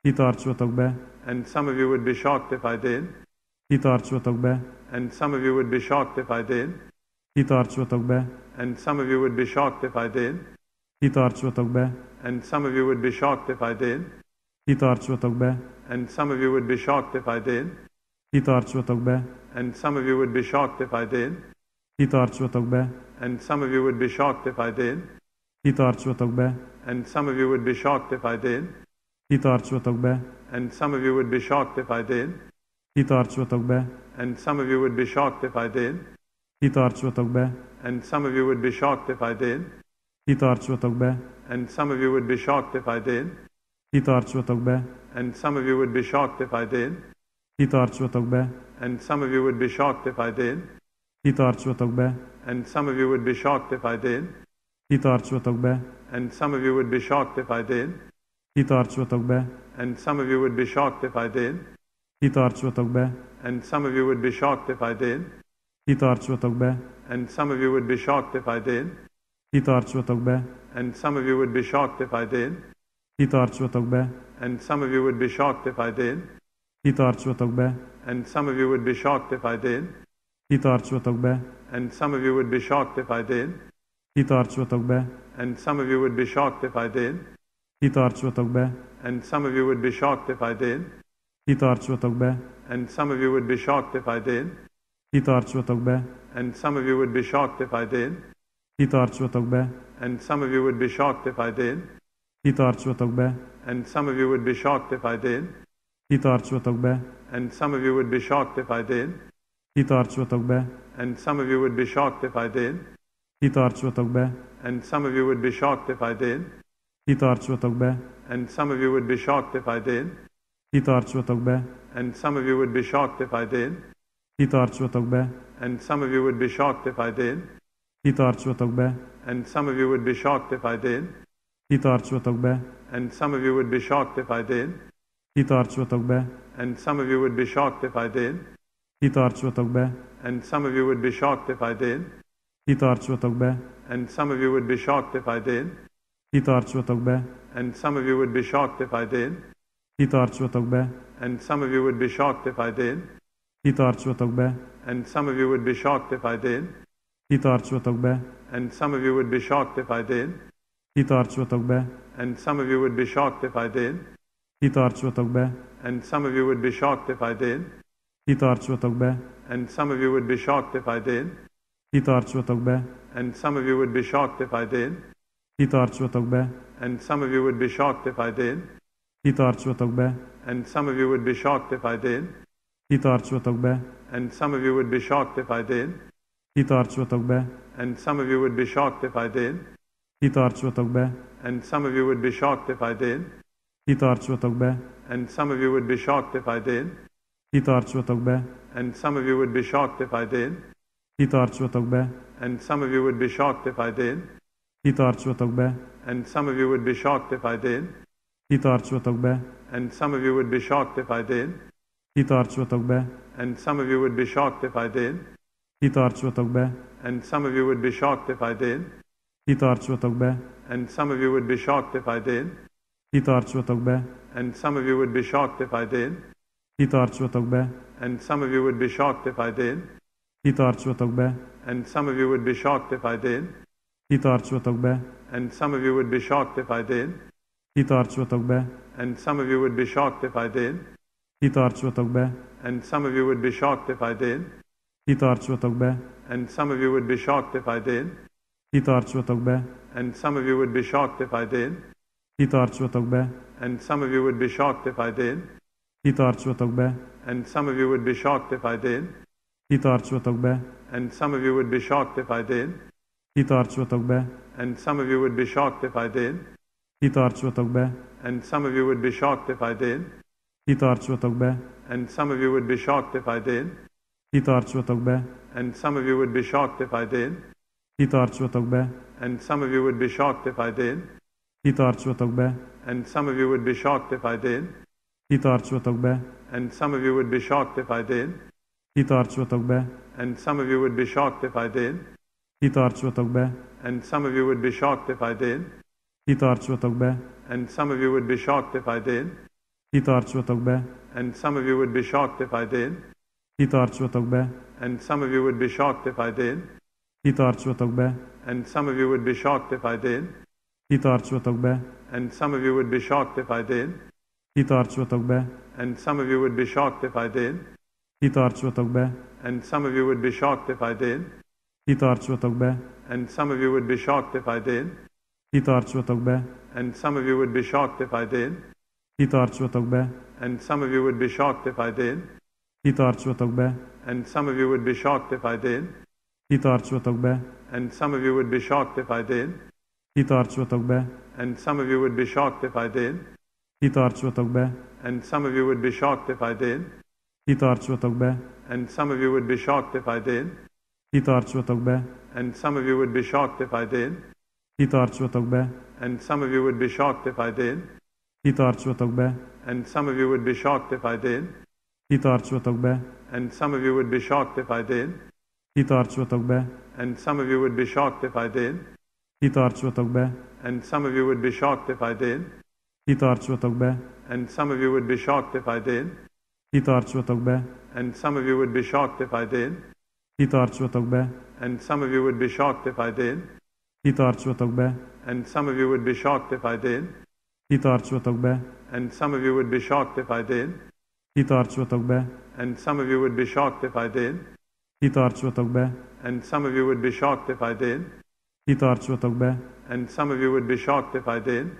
Ti tartsatok be. and some of you would be shocked if I did, Ti tartsatok be. and some of you would be shocked if I did, Ti tartsatok be. and some of you would be shocked if I did, Ti tartsatok be. and some of you would be shocked if I did, Kitartsatok be. And some of you would be shocked if I did. Kitartsatok be. And some of you would be shocked if I did. Kitartsatok be. And some of you would be shocked if I did. Kitartsatok be. And some of you would be shocked if I did. Kitartsatok be. And some of you would be shocked if I did. Kitartsatok be. And some of you would be shocked if I did. Kitartsatok be. And some of you would be shocked if I did. Kitartsatok be. And some of you would be shocked if I did. Kitartsatok be. And some of you would be shocked if I did. Kitartsatok be. And some of you would be shocked if I did. Kitartsatok be. And some of you would be shocked if I did. Kitartsatok be. And some of you would be shocked if I did. Kitartsatok be. And some of you would be shocked if I did. Kitartsatok be. And some of you would be shocked if I did. Kitartsatok be. And some of you would be shocked if I did. Kitartsatok be. And some of you would be shocked if I did. Kitartsatok be. And some of you would be shocked if I did. Kitartsatok be. And some of you would be shocked if I did. Kitartsatok be. And some of you would be shocked if I did. Kitartsatok be. And some of you would be shocked if I did. Kitartsatok be. And some of you would be shocked if I did. Kitartsatok be. And some of you would be shocked if I did. Kitartsatok be. And some of you would be shocked if I did. Kitartsatok be. And some of you would be shocked if I did. Kitartsatok be. And some of you would be shocked if I did. Kitartsatok be. And some of you would be shocked if I did. Kitartsatok be. And some of you would be shocked if I did. Kitartsatok be. And some of you would be shocked if I did. Kitartsatok be. And some of you would be shocked if I did. Kitartsatok be. And some of you would be shocked if I did. Kitartsatok be. And some of you would be shocked if I did. Kitartsatok be. And some of you would be shocked if I did. Kitartsatok be. And some of you would be shocked if I did. Kitartsatok be. And some of you would be shocked if I did. Kitartsatok be. And some of you would be shocked if I did. Kitartsatok be. And some of you would be shocked if I did. Kitartsatok be. And some of you would be shocked if I did. Kitartsatok be. And some of you would be shocked if I did. Kitartsatok be. And some of you would be shocked if I did. Kitartsatok be. And some of you would be shocked if I did. Kitartsatok be. And some of you would be shocked if I did. Kitartsatok be. And some of you would be shocked if I did. Kitartsatok be. And some of you would be shocked if I did. Kitartsatok be. And some of you would be shocked if I did. Kitartsatok be. And some of you would be shocked if I did. Kitartsatok be. And some of you would be shocked if I did. Kitartsatok be. And some of you would be shocked if I did. Kitartsatok be. And some of you would be shocked if I did. Kitartsatok be. And some of you would be shocked if I did. Kitartsatok be. And some of you would be shocked if I did. Kitartsatok be. And some of you would be shocked if I did. Kitartsatok be. And some of you would be shocked if I did. Kitartsatok be. And some of you would be shocked if I did. Kitartsatok be. And some of you would be shocked if I did. Kitartsatok be. And some of you would be shocked if I did. Kitartsatok be. And some of you would be shocked if I did. Kitartsatok be. And some of you would be shocked if I did. Kitartsatok be. And some of you would be shocked if I did. Kitartsatok be. And some of you would be shocked if I did. Kitartsatok be. And some of you would be shocked if I did. Kitartsatok be. And some of you would be shocked if I did. Kitartsatok be. And some of you would be shocked if I did. Kitartsatok be. And some of you would be shocked if I did. Kitartsatok be. And some of you would be shocked if I did. Kitartsatok be. And some of you would be shocked if I did. Kitartsatok be. And some of you would be shocked if I did. Kitartsatok be. And some of you would be shocked if I did. Kitartsatok be. And some of you would be shocked if I did. Kitartsatok be. And some of you would be shocked if I did. Kitartsatok be. And some of you would be shocked if I did. Kitartsatok be. And some of you would be shocked if I did. Kitartsatok be. And some of you would be shocked if I did. Kitartsatok be. And some of you would be shocked if I did. Kitartsatok be. And some of you would be shocked if I did. Kitartsatok be. And some of you would be shocked if I did. Kitartsatok be. And some of you would be shocked if I did. Kitartsatok be. And some of you would be shocked if I did. Kitartsatok be. And some of you would be shocked if I did. Kitartsatok be. And some of you would be shocked if I did. Kitartsatok be. And some of you would be shocked if I did. Kitartsatok be. And some of you would be shocked if I did. Kitartsatok be. And some of you would be shocked if I did. Kitartsatok be. And some of you would be shocked if I did. Kitartsatok be. And some of you would be shocked if I did. Kitartsatok be. And some of you would be shocked if I did. Kitartsatok be. And some of you would be shocked if I did. Kitartsatok be. And some of you would be shocked if I did. Kitartsatok be. And some of you would be shocked if I did. Kitartsatok be. And some of you would be shocked if I did. Kitartsatok be. And some of you would be shocked if I did. Kitartsatok be. And some of you would be shocked if I did. Kitartsatok be. And some of you would be shocked if I did. Kitartsatok be. And some of you would be shocked if I did. Kitartsatok be. And some of you would be shocked if I did. Kitartsatok be. And some of you would be shocked if I did. Kitartsatok be. And some of you would be shocked if I did. Kitartsatok be. And some of you would be shocked if I did. Kitartsatok be. And some of you would be shocked if I did. Kitartsatok be. And some of you would be shocked if I did. Kitartsatok be. And some of you would be shocked if I did. Kitartsatok be. And some of you would be shocked if I did. Kitartsatok be. And some of you would be shocked if I did. Kitartsatok be. And some of you would be shocked if I did. Kitartsatok be. And some of you would be shocked if I did. Kitartsatok be. And some of you would be shocked if I did. Kitartsatok be. And some of you would be shocked if I did.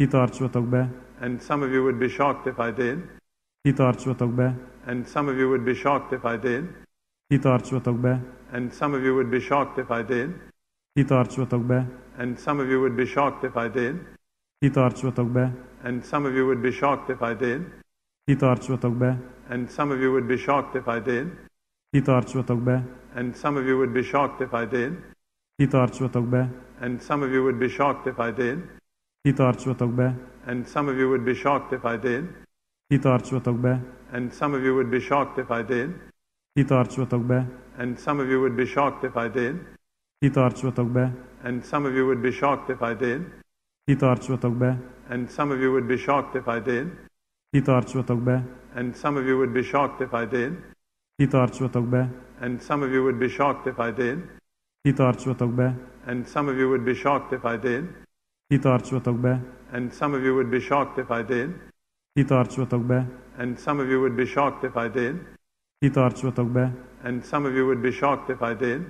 Kitartsatok be. And some of you would be shocked if I did. Kitartsatok be. And some of you would be shocked if I did. Kitartsatok be. And some of you would be shocked if I did. Kitartsatok be. And some of you would be shocked if I did. Kitartsatok be. And some of you would be shocked if I did. Kitartsatok be. And some of you would be shocked if I did. Kitartsatok be. And some of you would be shocked if I did. Kitartsatok be. And some of you would be shocked if I did. Kitartsatok be. And some of you would be shocked if I did. Kitartsatok be. And some of you would be shocked if I did. Kitartsatok be. And some of you would be shocked if I did. Kitartsatok be. And some of you would be shocked if I did. Kitartsatok be. And some of you would be shocked if I did. Kitartsatok be. And some of you would be shocked if I did. Kitartsatok be. And some of you would be shocked if I did. Kitartsatok be. And some of you would be shocked if I did. Kitartsatok be. And some of you would be shocked if I did. Kitartsatok be. And some of you would be shocked if I did. Kitartsatok be. And some of you would be shocked if I did.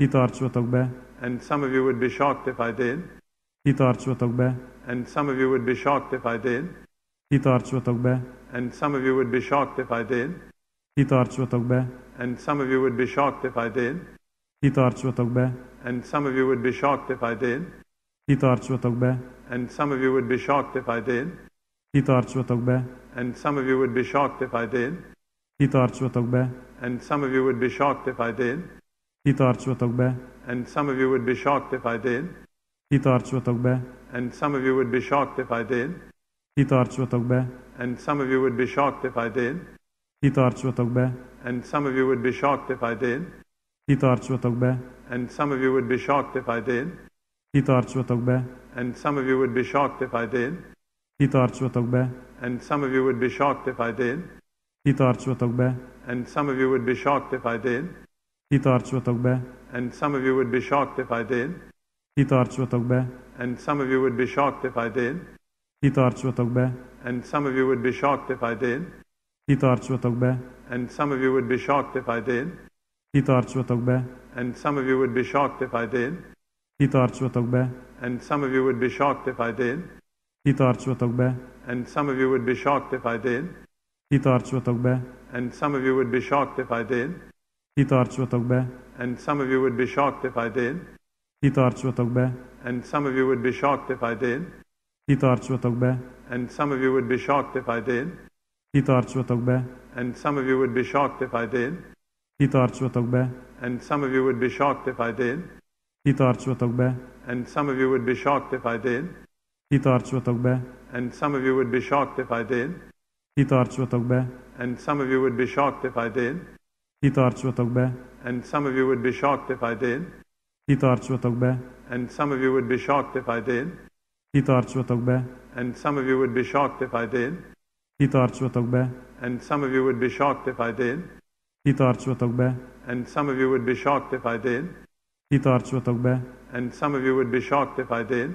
Kitartsatok be. And some of you would be shocked if I did. Kitartsatok be. And some of you would be shocked if I did. Kitartsatok be. And some of you would be shocked if I did. Kitartsatok be. And some of you would be shocked if I did. Kitartsatok be. And some of you would be shocked if I did. Kitartsatok be. And some of you would be shocked if I did. Kitartsatok be. And some of you would be shocked if I did. Kitartsatok be. And some of you would be shocked if I did. Kitartsatok be. And some of you would be shocked if I did. Kitartsatok be. And some of you would be shocked if I did. Kitartsatok be. And some of you would be shocked if I did. Kitartsatok be. And some of you would be shocked if I did. Kitartsatok be. And some of you would be shocked if I did. Kitartsatok be. And some of you would be shocked if I did. Kitartsatok be. And some of you would be shocked if I did. Kitartsatok be. And some of you would be shocked if I did. Kitartsatok be. And some of you would be shocked if I did. Kitartsatok be. And some of you would be shocked if I did. Kitartsatok be. And some of you would be shocked if I did. Kitartsatok be. And some of you would be shocked if I did. Kitartsatok be. And some of you would be shocked if I did. Kitartsatok be. And some of you would be shocked if I did. Kitartsatok be. And some of you would be shocked if I did. Kitartsatok be. And some of you would be shocked if I did. Kitartsatok be. And some of you would be shocked if I did. Kitartsatok be. And some of you would be shocked if I did. Kitartsatok be. And some of you would be shocked if I did. Kitartsatok be. And some of you would be shocked if I did. Kitartsatok be. And some of you would be shocked if I did. Kitartsatok be. And some of you would be shocked if I did. Kitartsatok be. And some of you would be shocked if I did. Kitartsatok be. And some of you would be shocked if I did. Kitartsatok be. And some of you would be shocked if I did. Kitartsatok be. And some of you would be shocked if I did. Kitartsatok be. And some of you would be shocked if I did. Kitartsatok be. And some of you would be shocked if I did. Kitartsatok be. And some of you would be shocked if I did. Kitartsatok be. And some of you would be shocked if I did.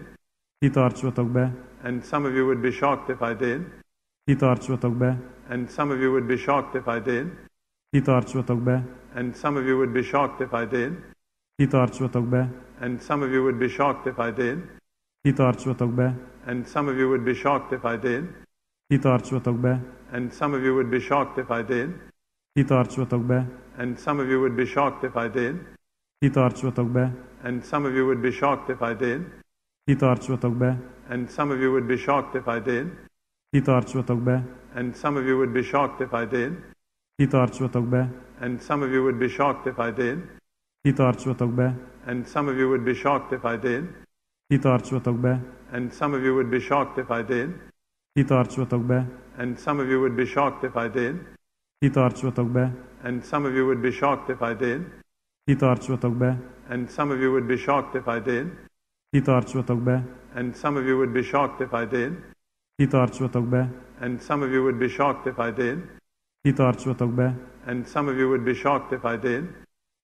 Kitartsatok be. And some of you would be shocked if I did. Kitartsatok be. And some of you would be shocked if I did. Kitartsatok be. And some of you would be shocked if I did. Kitartsatok be. And some of you would be shocked if I did. Kitartsatok be. And some of you would be shocked if I did. Kitartsatok be. And some of you would be shocked if I did. Kitartsatok be. And some of you would be shocked if I did. Kitartsatok be. And some of you would be shocked if I did. Kitartsatok be. And some of you would be shocked if I did. Kitartsatok be. And some of you would be shocked if I did. Kitartsatok be. And some of you would be shocked if I did. Kitartsatok be. And some of you would be shocked if I did. Kitartsatok be. And some of you would be shocked if I did. Kitartsatok be. And some of you would be shocked if I did. Kitartsatok be. And some of you would be shocked if I did. Kitartsatok be. And some of you would be shocked if I did. Kitartsatok be. And some of you would be shocked if I did. Kitartsatok be. And some of you would be shocked if I did. Kitartsatok be. And some of you would be shocked if I did.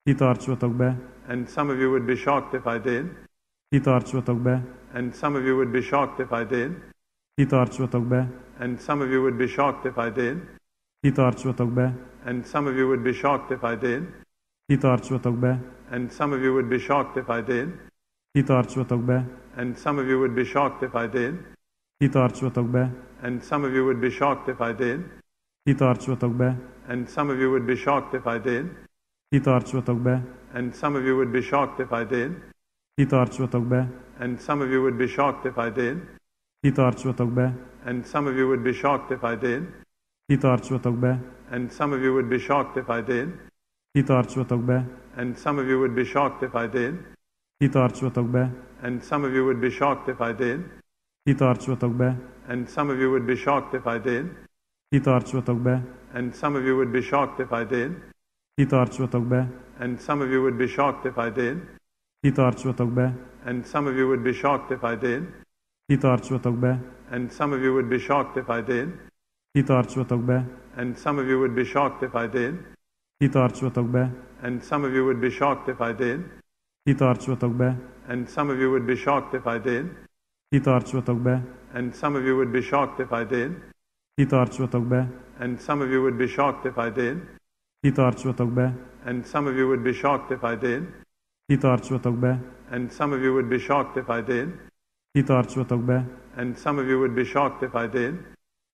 Kitartsatok be. And some of you would be shocked if I did. Kitartsatok be. And some of you would be shocked if I did. Kitartsatok be. And some of you would be shocked if I did. Kitartsatok be. And some of you would be shocked if I did. Kitartsatok be. And some of you would be shocked if I did. Kitartsatok be. And some of you would be shocked if I did. Kitartsatok be. And some of you would be shocked if I did. Kitartsatok be. And some of you would be shocked if I did. Kitartsatok be. And some of you would be shocked if I did. Kitartsatok be. And some of you would be shocked if I did. Kitartsatok be. And some of you would be shocked if I did. Kitartsatok be. And some of you would be shocked if I did. Kitartsatok be. And some of you would be shocked if I did. Kitartsatok be. And some of you would be shocked if I did. Kitartsatok be. And some of you would be shocked if I did. Kitartsatok be. And some of you would be shocked if I did. Kitartsatok be. And some of you would be shocked if I did. Kitartsatok be. And some of you would be shocked if I did. Kitartsatok be. And some of you would be shocked if I did. Kitartsatok be. And some of you would be shocked if I did. Kitartsatok be. And some of you would be shocked if I did. Kitartsatok be. And some of you would be shocked if I did. Kitartsatok be. And some of you would be shocked if I did. Kitartsatok be. And some of you would be shocked if I did. Kitartsatok be. And some of you would be shocked if I did. Kitartsatok be. And some of you would be shocked if I did. Kitartsatok be. And some of you would be shocked if I did.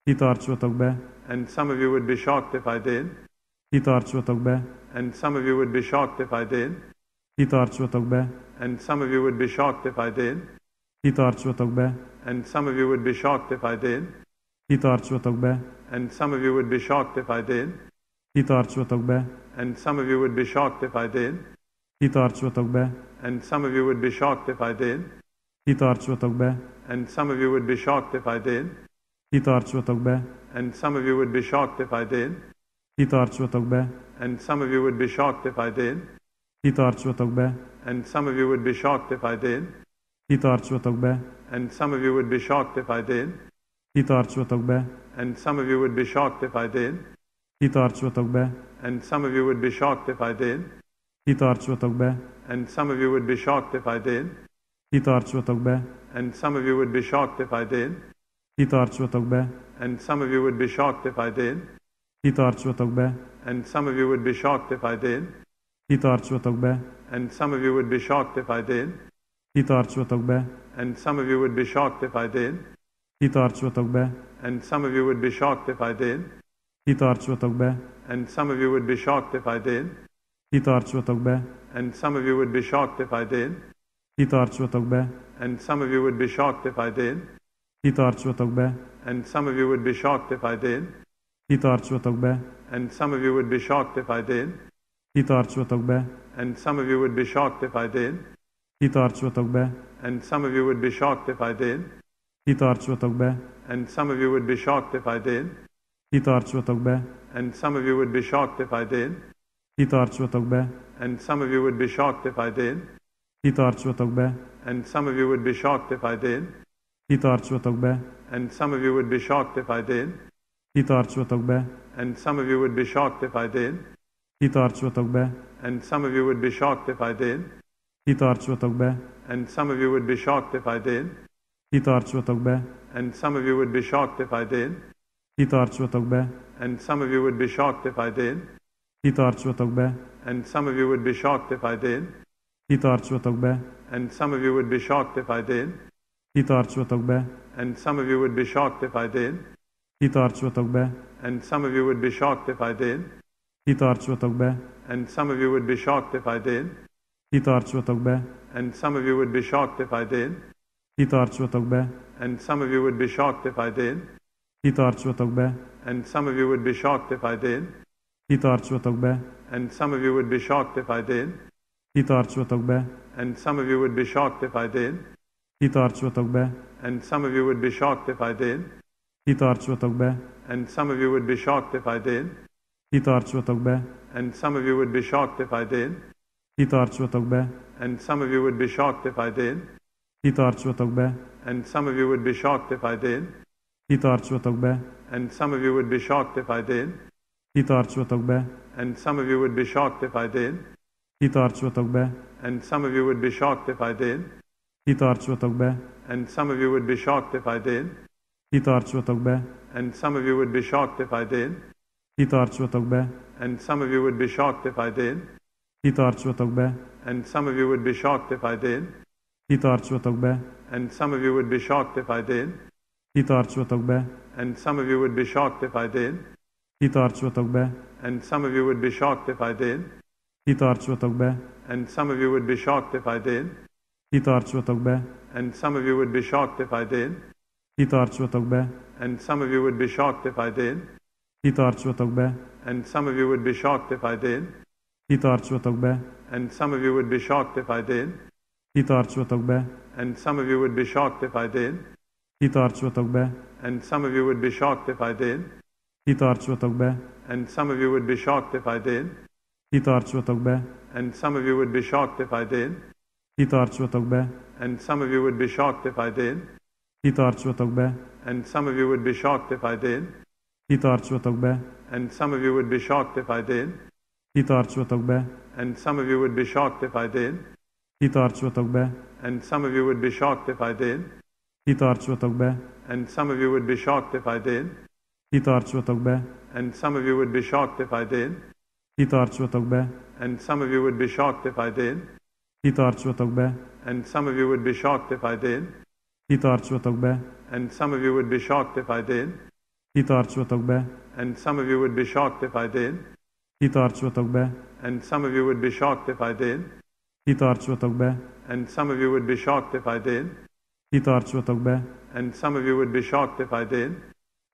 Kitartsatok be. And some of you would be shocked if I did. Kitartsatok be. And some of you would be shocked if I did. Kitartsatok be. And some of you would be shocked if I did. Kitartsatok be. And some of you would be shocked if I did. Kitartsatok be. And some of you would be shocked if I did. Kitartsatok be. And some of you would be shocked if I did. Kitartsatok be. And some of you would be shocked if I did. Kitartsatok be. And some of you would be shocked if I did. Kitartsatok be. And some of you would be shocked if I did. Kitartsatok be. And some of you would be shocked if I did. Kitartsatok be. And some of you would be shocked if I did. Kitartsatok be. And some of you would be shocked if I did. Kitartsatok be. And some of you would be shocked if I did. Kitartsatok be. And some of you would be shocked if I did. Kitartsatok be. And some of you would be shocked if I did. Kitartsatok be. And some of you would be shocked if I did. Kitartsatok be. And some of you would be shocked if I did. Kitartsatok be. And some of you would be shocked if I did. Kitartsatok be. And some of you would be shocked if I did. Kitartsatok be. And some of you would be shocked if I did. Kitartsatok be. And some of you would be shocked if I did. Kitartsatok be. And some of you would be shocked if I did. Kitartsatok be. And some of you would be shocked if I did. Kitartsatok be. And some of you would be shocked if I did. Kitartsatok be. And some of you would be shocked if I did. Kitartsatok be. And some of you would be shocked if I did. Kitartsatok be. And some of you would be shocked if I did. Kitartsatok be. And some of you would be shocked if I did. Kitartsatok be. And some of you would be shocked if I did. Kitartsatok be. And some of you would be shocked if I did. Kitartsatok be. And some of you would be shocked if I did. Kitartsatok be. And some of you would be shocked if I did. Kitartsatok be. And some of you would be shocked if I did. Kitartsatok be. And some of you would be shocked if I did. Kitartsatok be. And some of you would be shocked if I did. Kitartsatok be. And some of you would be shocked if I did. Kitartsatok be. And some of you would be shocked if I did. Kitartsatok be. And some of you would be shocked if I did. Kitartsatok be. And some of you would be shocked if I did. Kitartsatok be. And some of you would be shocked if I did. Kitartsatok be. And some of you would be shocked if I did. Kitartsatok be. And some of you would be shocked if I did. Kitartsatok be. And some of you would be shocked if I did. Kitartsatok be. And some of you would be shocked if I did. Kitartsatok be. And some of you would be shocked if I did. Kitartsatok be. And some of you would be shocked if I did. Kitartsatok be. And some of you would be shocked if I did. Kitartsatok be. And some of you would be shocked if I did. Kitartsatok be. And some of you would be shocked if I did. Kitartsatok be. And some of you would be shocked if I did. Kitartsatok be. And some of you would be shocked if I did. Kitartsatok be. And some of you would be shocked if I did. Kitartsatok be. And some of you would be shocked if I did. Kitartsatok be. And some of you would be shocked if I did. Kitartsatok be. And some of you would be shocked if I did. Kitartsatok be. And some of you would be shocked if I did. Kitartsatok be. And some of you would be shocked if I did. Kitartsatok be. And some of you would be shocked if I did. Kitartsatok be. And some of you would be shocked if I did. Kitartsatok be. And some of you would be shocked if I did. Kitartsatok be. And some of you would be shocked if I did. Kitartsatok be. And some of you would be shocked if I did. Kitartsatok be. And some of you would be shocked if I did. Kitartsatok be. And some of you would be shocked if I did. Kitartsatok be. And some of you would be shocked if I did. Kitartsatok be. And some of you would be shocked if I did. Kitartsatok be. And some of you would be shocked if I did. Kitartsatok be. And some of you would be shocked if I did. Kitartsatok be. And some of you would be shocked if I did. Kitartsatok be. And some of you would be shocked if I did. Kitartsatok be. And some of you would be shocked if I did. Kitartsatok be. And some of you would be shocked if I did. Kitartsatok be. And some of you would be shocked if I did. Kitartsatok be. And some of you would be shocked if I did. Kitartsatok be. And some of you would be shocked if I did. Kitartsatok be. And some of you would be shocked if I did. Kitartsatok be. And some of you would be shocked if I did. Kitartsatok be. And some of you would be shocked if I did. Kitartsatok be. And some of you would be shocked if I did. Kitartsatok be. And some of you would be shocked if I did. Kitartsatok be. And some of you would be shocked if I did. Kitartsatok be. And some of you would be shocked if I did. Kitartsatok be. And some of you would be shocked if I did. Kitartsatok be. And some of you would be shocked if I did. Kitartsatok be. And some of you would be shocked if I did. Kitartsatok be. And some of you would be shocked if I did.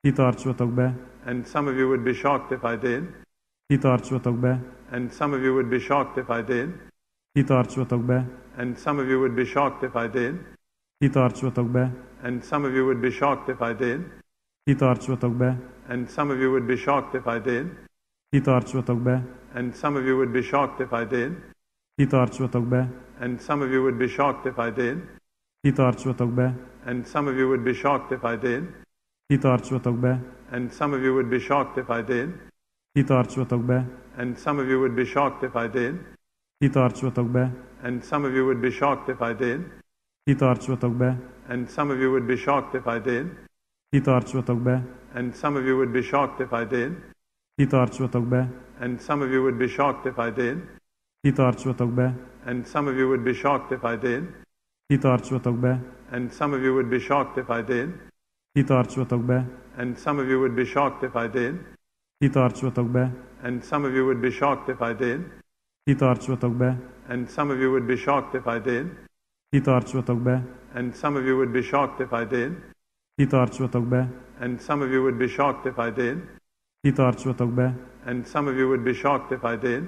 Kitartsatok be. And some of you would be shocked if I did. Kitartsatok be. And some of you would be shocked if I did. Kitartsatok be. And some of you would be shocked if I did. Kitartsatok be. And some of you would be shocked if I did. Kitartsatok be. And some of you would be shocked if I did. Kitartsatok be. And some of you would be shocked if I did. Kitartsatok be. And some of you would be shocked if I did. Kitartsatok be. And some of you would be shocked if I did. Kitartsatok be. And some of you would be shocked if I did. Kitartsatok be. And some of you would be shocked if I did. Kitartsatok be. And some of you would be shocked if I did. Kitartsatok be. And some of you would be shocked if I did. Kitartsatok be. And some of you would be shocked if I did. Kitartsatok be. And some of you would be shocked if I did. Kitartsatok be. And some of you would be shocked if I did. Kitartsatok be. And some of you would be shocked if I did. Kitartsatok be. And some of you would be shocked if I did. Kitartsatok be. And some of you would be shocked if I did. Kitartsatok be. And some of you would be shocked if I did. Kitartsatok be. And some of you would be shocked if I did. Kitartsatok be. And some of you would be shocked if I did. Kitartsatok be. And some of you would be shocked if I did.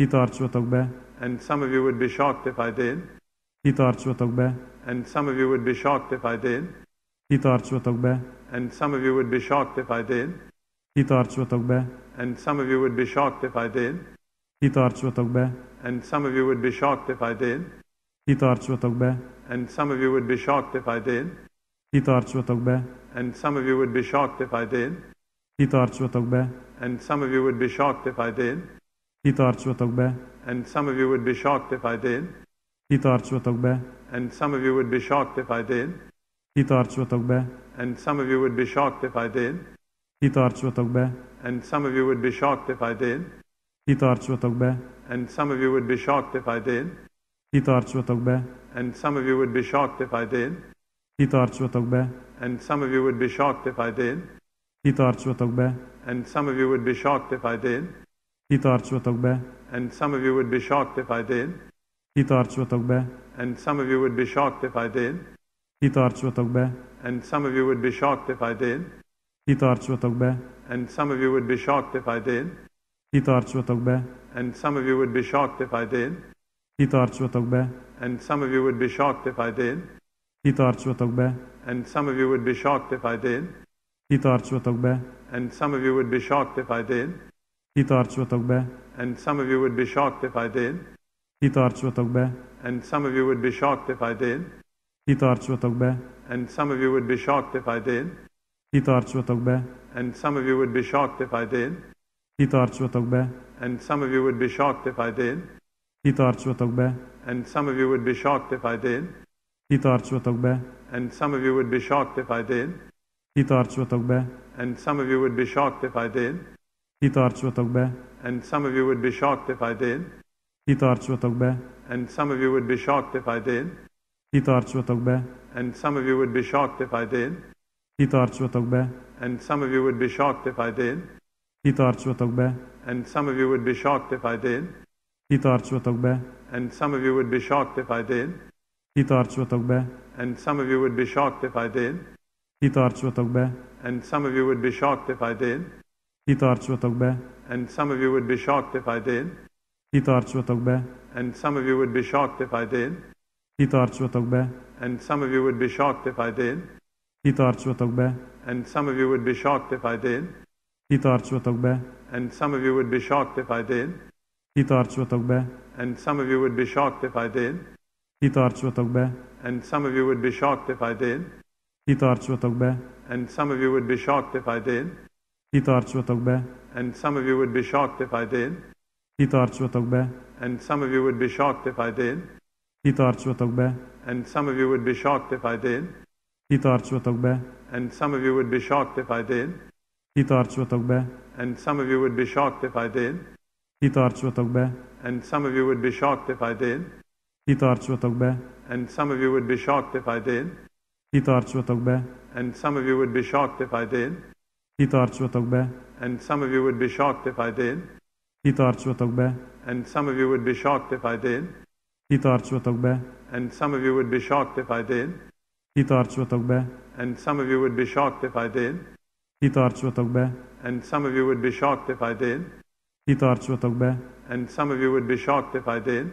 Kitartsatok be. And some of you would be shocked if I did. Kitartsatok be. And some of you would be shocked if I did. Kitartsatok be. And some of you would be shocked if I did. Kitartsatok be. And some of you would be shocked if I did. Kitartsatok be. And some of you would be shocked if I did. Kitartsatok be. And some of you would be shocked if I did. Kitartsatok be. And some of you would be shocked if I did. Kitartsatok be. And some of you would be shocked if I did. Kitartsatok be. And some of you would be shocked if I did. Kitartsatok be. And some of you would be shocked if I did. Kitartsatok be. And some of you would be shocked if I did. Kitartsatok be. And some of you would be shocked if I did. Kitartsatok be. And some of you would be shocked if I did. Kitartsatok be. And some of you would be shocked if I did. Kitartsatok be. And some of you would be shocked if I did. Kitartsatok be. And some of you would be shocked if I did. Kitartsatok be. And some of you would be shocked if I did. Kitartsatok be. And some of you would be shocked if I did. Kitartsatok be. And some of you would be shocked if I did. Kitartsatok be. And some of you would be shocked if I did. Kitartsatok be. And some of you would be shocked if I did. Kitartsatok be. And some of you would be shocked if I did. Kitartsatok be. And some of you would be shocked if I did. Kitartsatok be. And some of you would be shocked if I did. Kitartsatok be. And some of you would be shocked if I did. Kitartsatok be. And some of you would be shocked if I did. Kitartsatok be. And some of you would be shocked if I did. Kitartsatok be. And some of you would be shocked if I did. Kitartsatok be. And some of you would be shocked if I did. Kitartsatok be. And some of you would be shocked if I did. Kitartsatok be. And some of you would be shocked if I did. Kitartsatok be. And some of you would be shocked if I did. Kitartsatok be. And some of you would be shocked if I did. Kitartsatok be. And some of you would be shocked if I did. Kitartsatok be. And some of you would be shocked if I did. Kitartsatok be. And some of you would be shocked if I did. Kitartsatok be. And some of you would be shocked if I did. Kitartsatok be. And some of you would be shocked if I did. Kitartsatok be. And some of you would be shocked if I did. Kitartsatok be. And some of you would be shocked if I did. Kitartsatok be. And some of you would be shocked if I did. Kitartsatok be. And some of you would be shocked if I did. Kitartsatok be. And some of you would be shocked if I did. Kitartsatok be. And some of you would be shocked if I did. Kitartsatok be. And some of you would be shocked if I did. Kitartsatok be. And some of you would be shocked if I did. Kitartsatok be. And some of you would be shocked if I did. Kitartsatok be. And some of you would be shocked if I did. Kitartsatok be. And some of you would be shocked if I did. Kitartsatok be. And some of you would be shocked if I did. Kitartsatok be. And some of you would be shocked if I did. Kitartsatok be. And some of you would be shocked if I did. Kitartsatok be. And some of you would be shocked if I did. Kitartsatok be. And some of you would be shocked if I did. Kitartsatok be. And some of you would be shocked if I did. Kitartsatok be. And some of you would be shocked if I did. Kitartsatok be. And some of you would be shocked if I did. Kitartsatok be. And some of you would be shocked if I did. Kitartsatok be. And some of you would be shocked if I did. Kitartsatok be. And some of you would be shocked if I did. Kitartsatok be. And some of you would be shocked if I did. Kitartsatok be. And some of you would be shocked if I did.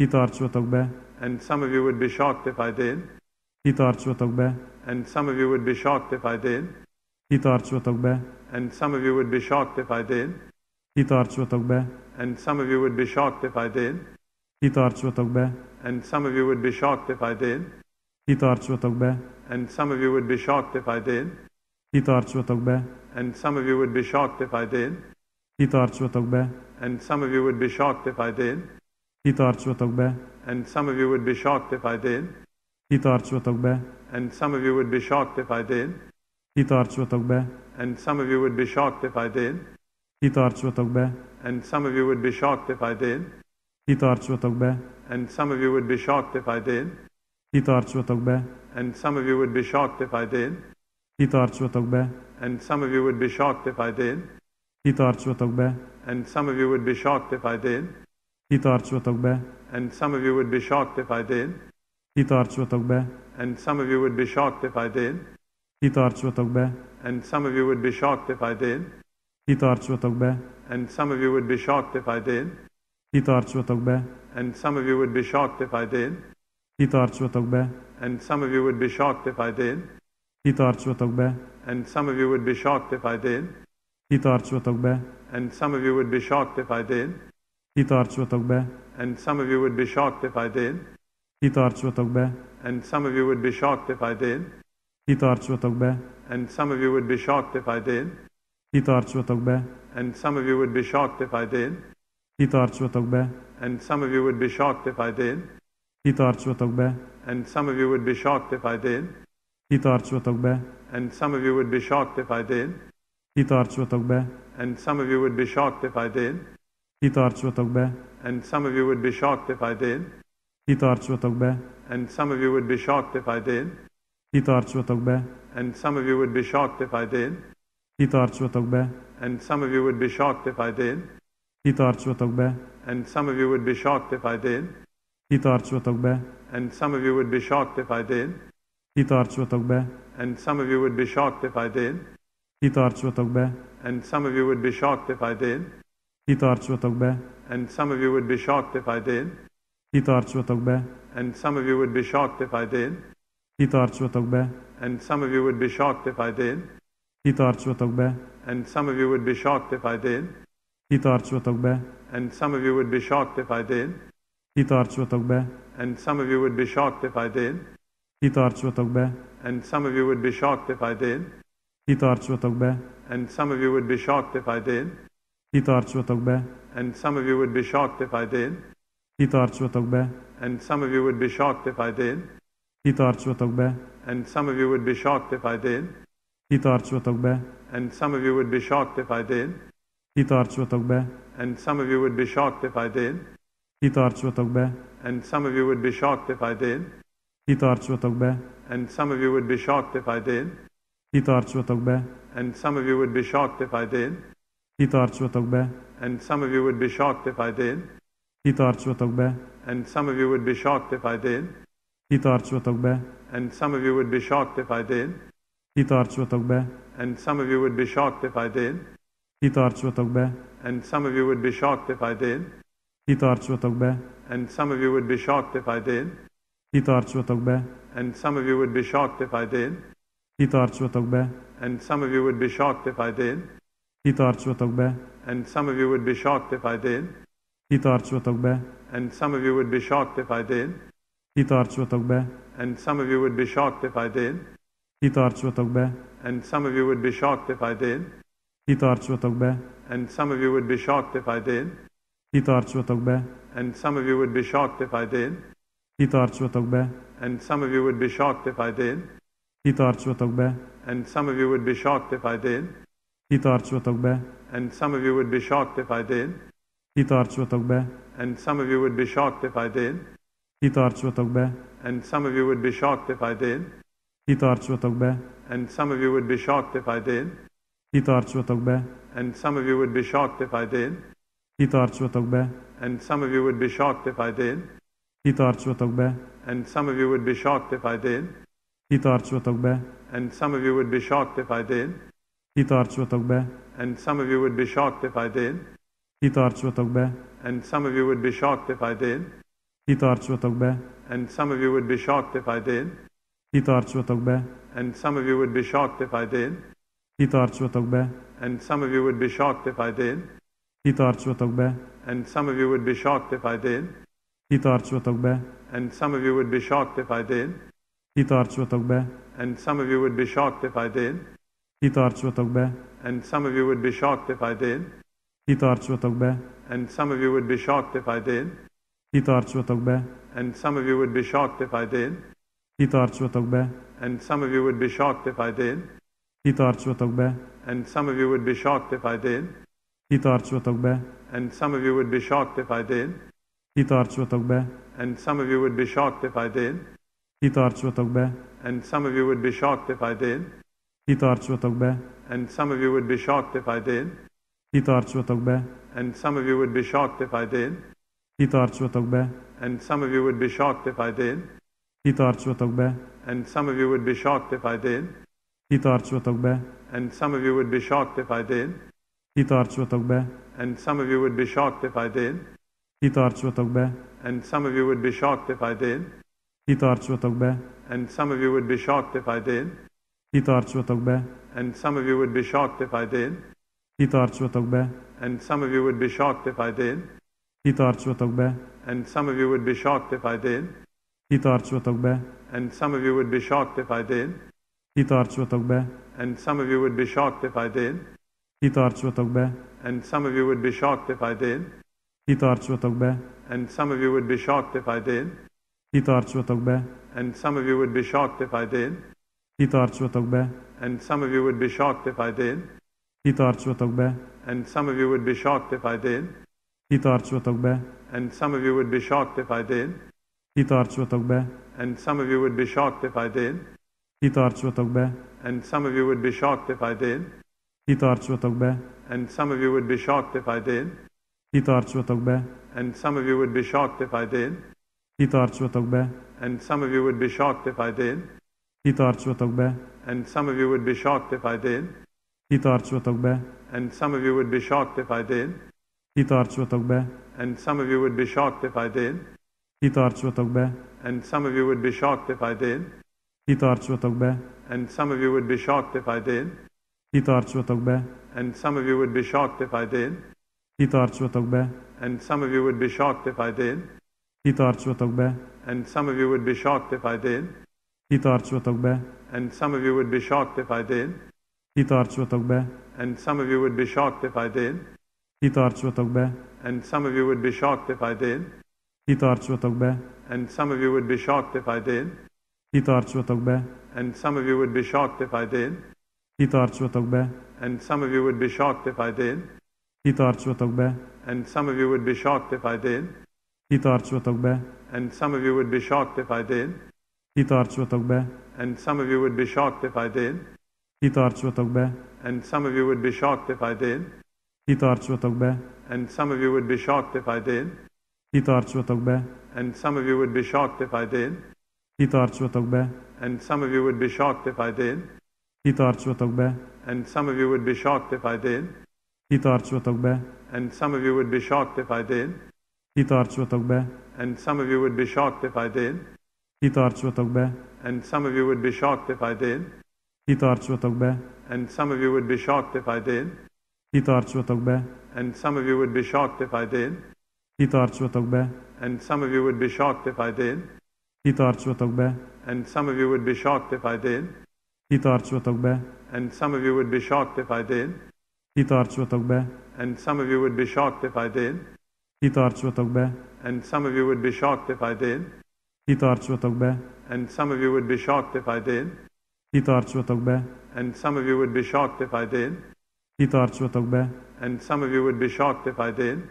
Kitartsatok be. And some of you would be shocked if I did. Kitartsatok be. And some of you would be shocked if I did. Kitartsatok be. And some of you would be shocked if I did. Kitartsatok be. And some of you would be shocked if I did. Kitartsatok be. And some of you would be shocked if I did. Kitartsatok be. And some of you would be shocked if I did. Kitartsatok be. And some of you would be shocked if I did. Kitartsatok be. And some of you would be shocked if I did. Kitartsatok be. And some of you would be shocked if I did. Kitartsatok be. And some of you would be shocked if I did. Kitartsatok be. And some of you would be shocked if I did. Kitartsatok be. And some of you would be shocked if I did. Kitartsatok be. And some of you would be shocked if I did. Kitartsatok be. And some of you would be shocked if I did. Kitartsatok be. And some of you would be shocked if I did. Kitartsatok be. And some of you would be shocked if I did. Kitartsatok be. And some of you would be shocked if I did. Kitartsatok be. And some of you would be shocked if I did. Kitartsatok be. And some of you would be shocked if I did. Kitartsatok be. And some of you would be shocked if I did. Kitartsatok be. And some of you would be shocked if I did. Kitartsatok be. And some of you would be shocked if I did. Kitartsatok be. And some of you would be shocked if I did. Kitartsatok be. And some of you would be shocked if I did. Kitartsatok be. And some of you would be shocked if I did. Kitartsatok be. And some of you would be shocked if I did. Kitartsatok be. And some of you would be shocked if I did. Kitartsatok be. And some of you would be shocked if I did. Kitartsatok be. And some of you would be shocked if I did. Kitartsatok be. And some of you would be shocked if I did. Kitartsatok be. And some of you would be shocked if I did. Kitartsatok be. And some of you would be shocked if I did. Kitartsatok be. And some of you would be shocked if I did. Kitartsatok be. And some of you would be shocked if I did. Kitartsatok be. And some of you would be shocked if I did. Kitartsatok be. And some of you would be shocked if I did. Kitartsatok be. And some of you would be shocked if I did. Kitartsatok be. And some of you would be shocked if I did. Kitartsatok be. And some of you would be shocked if I did. Kitartsatok be. And some of you would be shocked if I did. Kitartsatok be. And some of you would be shocked if I did. Kitartsatok be. And some of you would be shocked if I did. Kitartsatok be. And some of you would be shocked if I did. Kitartsatok be. And some of you would be shocked if I did. Kitartsatok be. And some of you would be shocked if I did. Kitartsatok be. And some of you would be shocked if I did. Kitartsatok be. And some of you would be shocked if I did. Kitartsatok be. And some of you would be shocked if I did. Kitartsatok be. And some of you would be shocked if I did. Kitartsatok be. And some of you would be shocked if I did. Kitartsatok be. And some of you would be shocked if I did. Kitartsatok be. And some of you would be shocked if I did. Kitartsatok be. And some of you would be shocked if I did. Kitartsatok be. And some of you would be shocked if I did. Kitartsatok be. And some of you would be shocked if I did. Kitartsatok be. And some of you would be shocked if I did. Kitartsatok be. And some of you would be shocked if I did. Kitartsatok be. And some of you would be shocked if I did. Kitartsatok be. And some of you would be shocked if I did. Kitartsatok be. And some of you would be shocked if I did. Kitartsatok be. And some of you would be shocked if I did. Kitartsatok be. And some of you would be shocked if I did. Kitartsatok be. And some of you would be shocked if I did. Kitartsatok be. And some of you would be shocked if I did. Kitartsatok be. And some of you would be shocked if I did. Kitartsatok be. And some of you would be shocked if I did. Kitartsatok be. And some of you would be shocked if I did. Kitartsatok be. And some of you would be shocked if I did. Kitartsatok be. And some of you would be shocked if I did. Kitartsatok be. And some of you would be shocked if I did. Kitartsatok be. And some of you would be shocked if I did. Kitartsatok be. And some of you would be shocked if I did. Kitartsatok be. And some of you would be shocked if I did. Kitartsatok be. And some of you would be shocked if I did. Kitartsatok be. And some of you would be shocked if I did. Kitartsatok be. And some of you would be shocked if I did. Kitartsatok be. And some of you would be shocked if I did. Kitartsatok be. And some of you would be shocked if I did. Kitartsatok be. And some of you would be shocked if I did. Kitartsatok be. And some of you would be shocked if I did. Kitartsatok be. And some of you would be shocked if I did. Kitartsatok be. And some of you would be shocked if I did. Kitartsatok be. And some of you would be shocked if I did. Kitartsatok be. And some of you would be shocked if I did. Kitartsatok be. And some of you would be shocked if I did. Kitartsatok be. And some of you would be shocked if I did. Kitartsatok be. And some of you would be shocked if I did. Kitartsatok be. And some of you would be shocked if I did. Kitartsatok be. And some of you would be shocked if I did. Kitartsatok be. And some of you would be shocked if I did. Kitartsatok be. And some of you would be shocked if I did. Kitartsatok be. And some of you would be shocked if I did. Kitartsatok be. And some of you would be shocked if I did. Kitartsatok be. And some of you would be shocked if I did. Kitartsatok be. And some of you would be shocked if I did. Kitartsatok be. And some of you would be shocked if I did. Kitartsatok be. And some of you would be shocked if I did. Kitartsatok be. And some of you would be shocked if I did. Kitartsatok be. And some of you would be shocked if I did. Kitartsatok be. And some of you would be shocked if I did. Kitartsatok be. And some of you would be shocked if I did. Kitartsatok be. And some of you would be shocked if I did. Kitartsatok be. And some of you would be shocked if I did. Kitartsatok be. And some of you would be shocked if I did. Kitartsatok be. And some of you would be shocked if I did. Kitartsatok be. And some of you would be shocked if I did. Kitartsatok be. And some of you would be shocked if I did. Kitartsatok be. And some of you would be shocked if I did. Kitartsatok be. And some of you would be shocked if I did. Kitartsatok be. And some of you would be shocked if I did. Kitartsatok be. And some of you would be shocked if I did. Kitartsatok be. And some of you would be shocked if I did. Kitartsatok be. And some of you would be shocked if I did. Kitartsatok be. And some of you would be shocked if I did. Kitartsatok be. And some of you would be shocked if I did. Kitartsatok be. And some of you would be shocked if I did. Kitartsatok be. And some of you would be shocked if I did. Kitartsatok be. And some of you would be shocked if I did. Kitartsatok be. And some of you would be shocked if I did. Kitartsatok be. And some of you would be shocked if I did. Kitartsatok be. And some of you would be shocked if I did. Kitartsatok be. And some of you would be shocked if I did. Kitartsatok be. And some of you would be shocked if I did. Kitartsatok be. And some of you would be shocked if I did. Kitartsatok be. And some of you would be shocked if I did. Kitartsatok be. And some of you would be shocked if I did. Kitartsatok be. And some of you would be shocked if I did. Kitartsatok be. And some of you would be shocked if I did. Kitartsatok be. And some of you would be shocked if I did. Kitartsatok be. And some of you would be shocked if I did. Kitartsatok be. And some of you would be shocked if I did. Kitartsatok be. And some of you would be shocked if I did. Kitartsatok be. And some of you would be shocked if I did. Kitartsatok be. And some of you would be shocked if I did. Kitartsatok be. And some of you would be shocked if I did. Kitartsatok be. And some of you would be shocked if I did. Kitartsatok be. And some of you would be shocked if I did. Kitartsatok be. And some of you would be shocked if I did. Kitartsatok be. And some of you would be shocked if I did. Kitartsatok be. And some of you would be shocked if I did. Kitartsatok be. And some of you would be shocked if I did. Kitartsatok be. And some of you would be shocked if I did. Kitartsatok be. And some of you would be shocked if I did. Kitartsatok be. And some of you would be shocked if I did. Kitartsatok be. And some of you would be shocked if I did. Kitartsatok be. And some of you would be shocked if I did. Kitartsatok be. And some of you would be shocked if I did. Kitartsatok be. And some of you would be shocked if I did. Kitartsatok be. And some of you would be shocked if I did. Kitartsatok be. And some of you would be shocked if I did. Kitartsatok be. And some of you would be shocked if I did. Kitartsatok be. And some of you would be shocked if I did. Kitartsatok be. And some of you would be shocked if I did. Kitartsatok be. And some of you would be shocked if I did. Kitartsatok be. And some of you would be shocked if I did.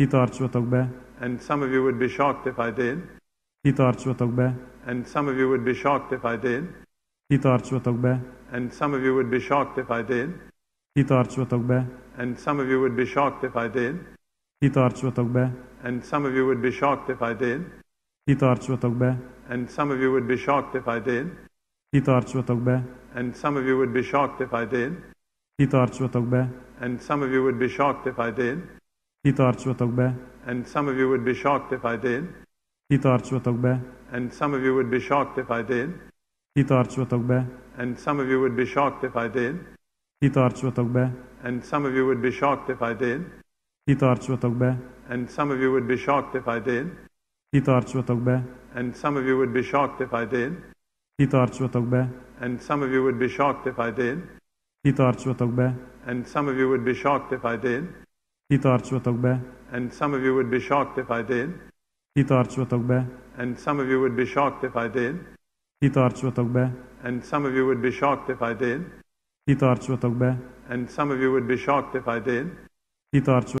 Kitartsatok be. And some of you would be shocked if I did. Kitartsatok be. And some of you would be shocked if I did. Kitartsatok be. And some of you would be shocked if I did. Kitartsatok be. And some of you would be shocked if I did. Kitartsatok be. And some of you would be shocked if I did. Kitartsatok be. And some of you would be shocked if I did. Kitartsatok be. And some of you would be shocked if I did. Kitartsatok be. And some of you would be shocked if I did. Kitartsatok be. And some of you would be shocked if I did. Kitartsatok be. And some of you would be shocked if I did. Kitartsatok be. And some of you would be shocked if I did. Kitartsatok be. And some of you would be shocked if I did. Kitartsatok be. And some of you would be shocked if I did. Kitartsatok be. And some of you would be shocked if I did. Kitartsatok be. And some of you would be shocked if I did. Kitartsatok be. And some of you would be shocked if I did. Kitartsatok be. And some of you would be shocked if I did. Kitartsatok be. And some of you would be shocked if I did. Kitartsatok be. And some of you would be shocked if I did. Kitartsatok be. And some of you would be shocked if I did. Kitartsatok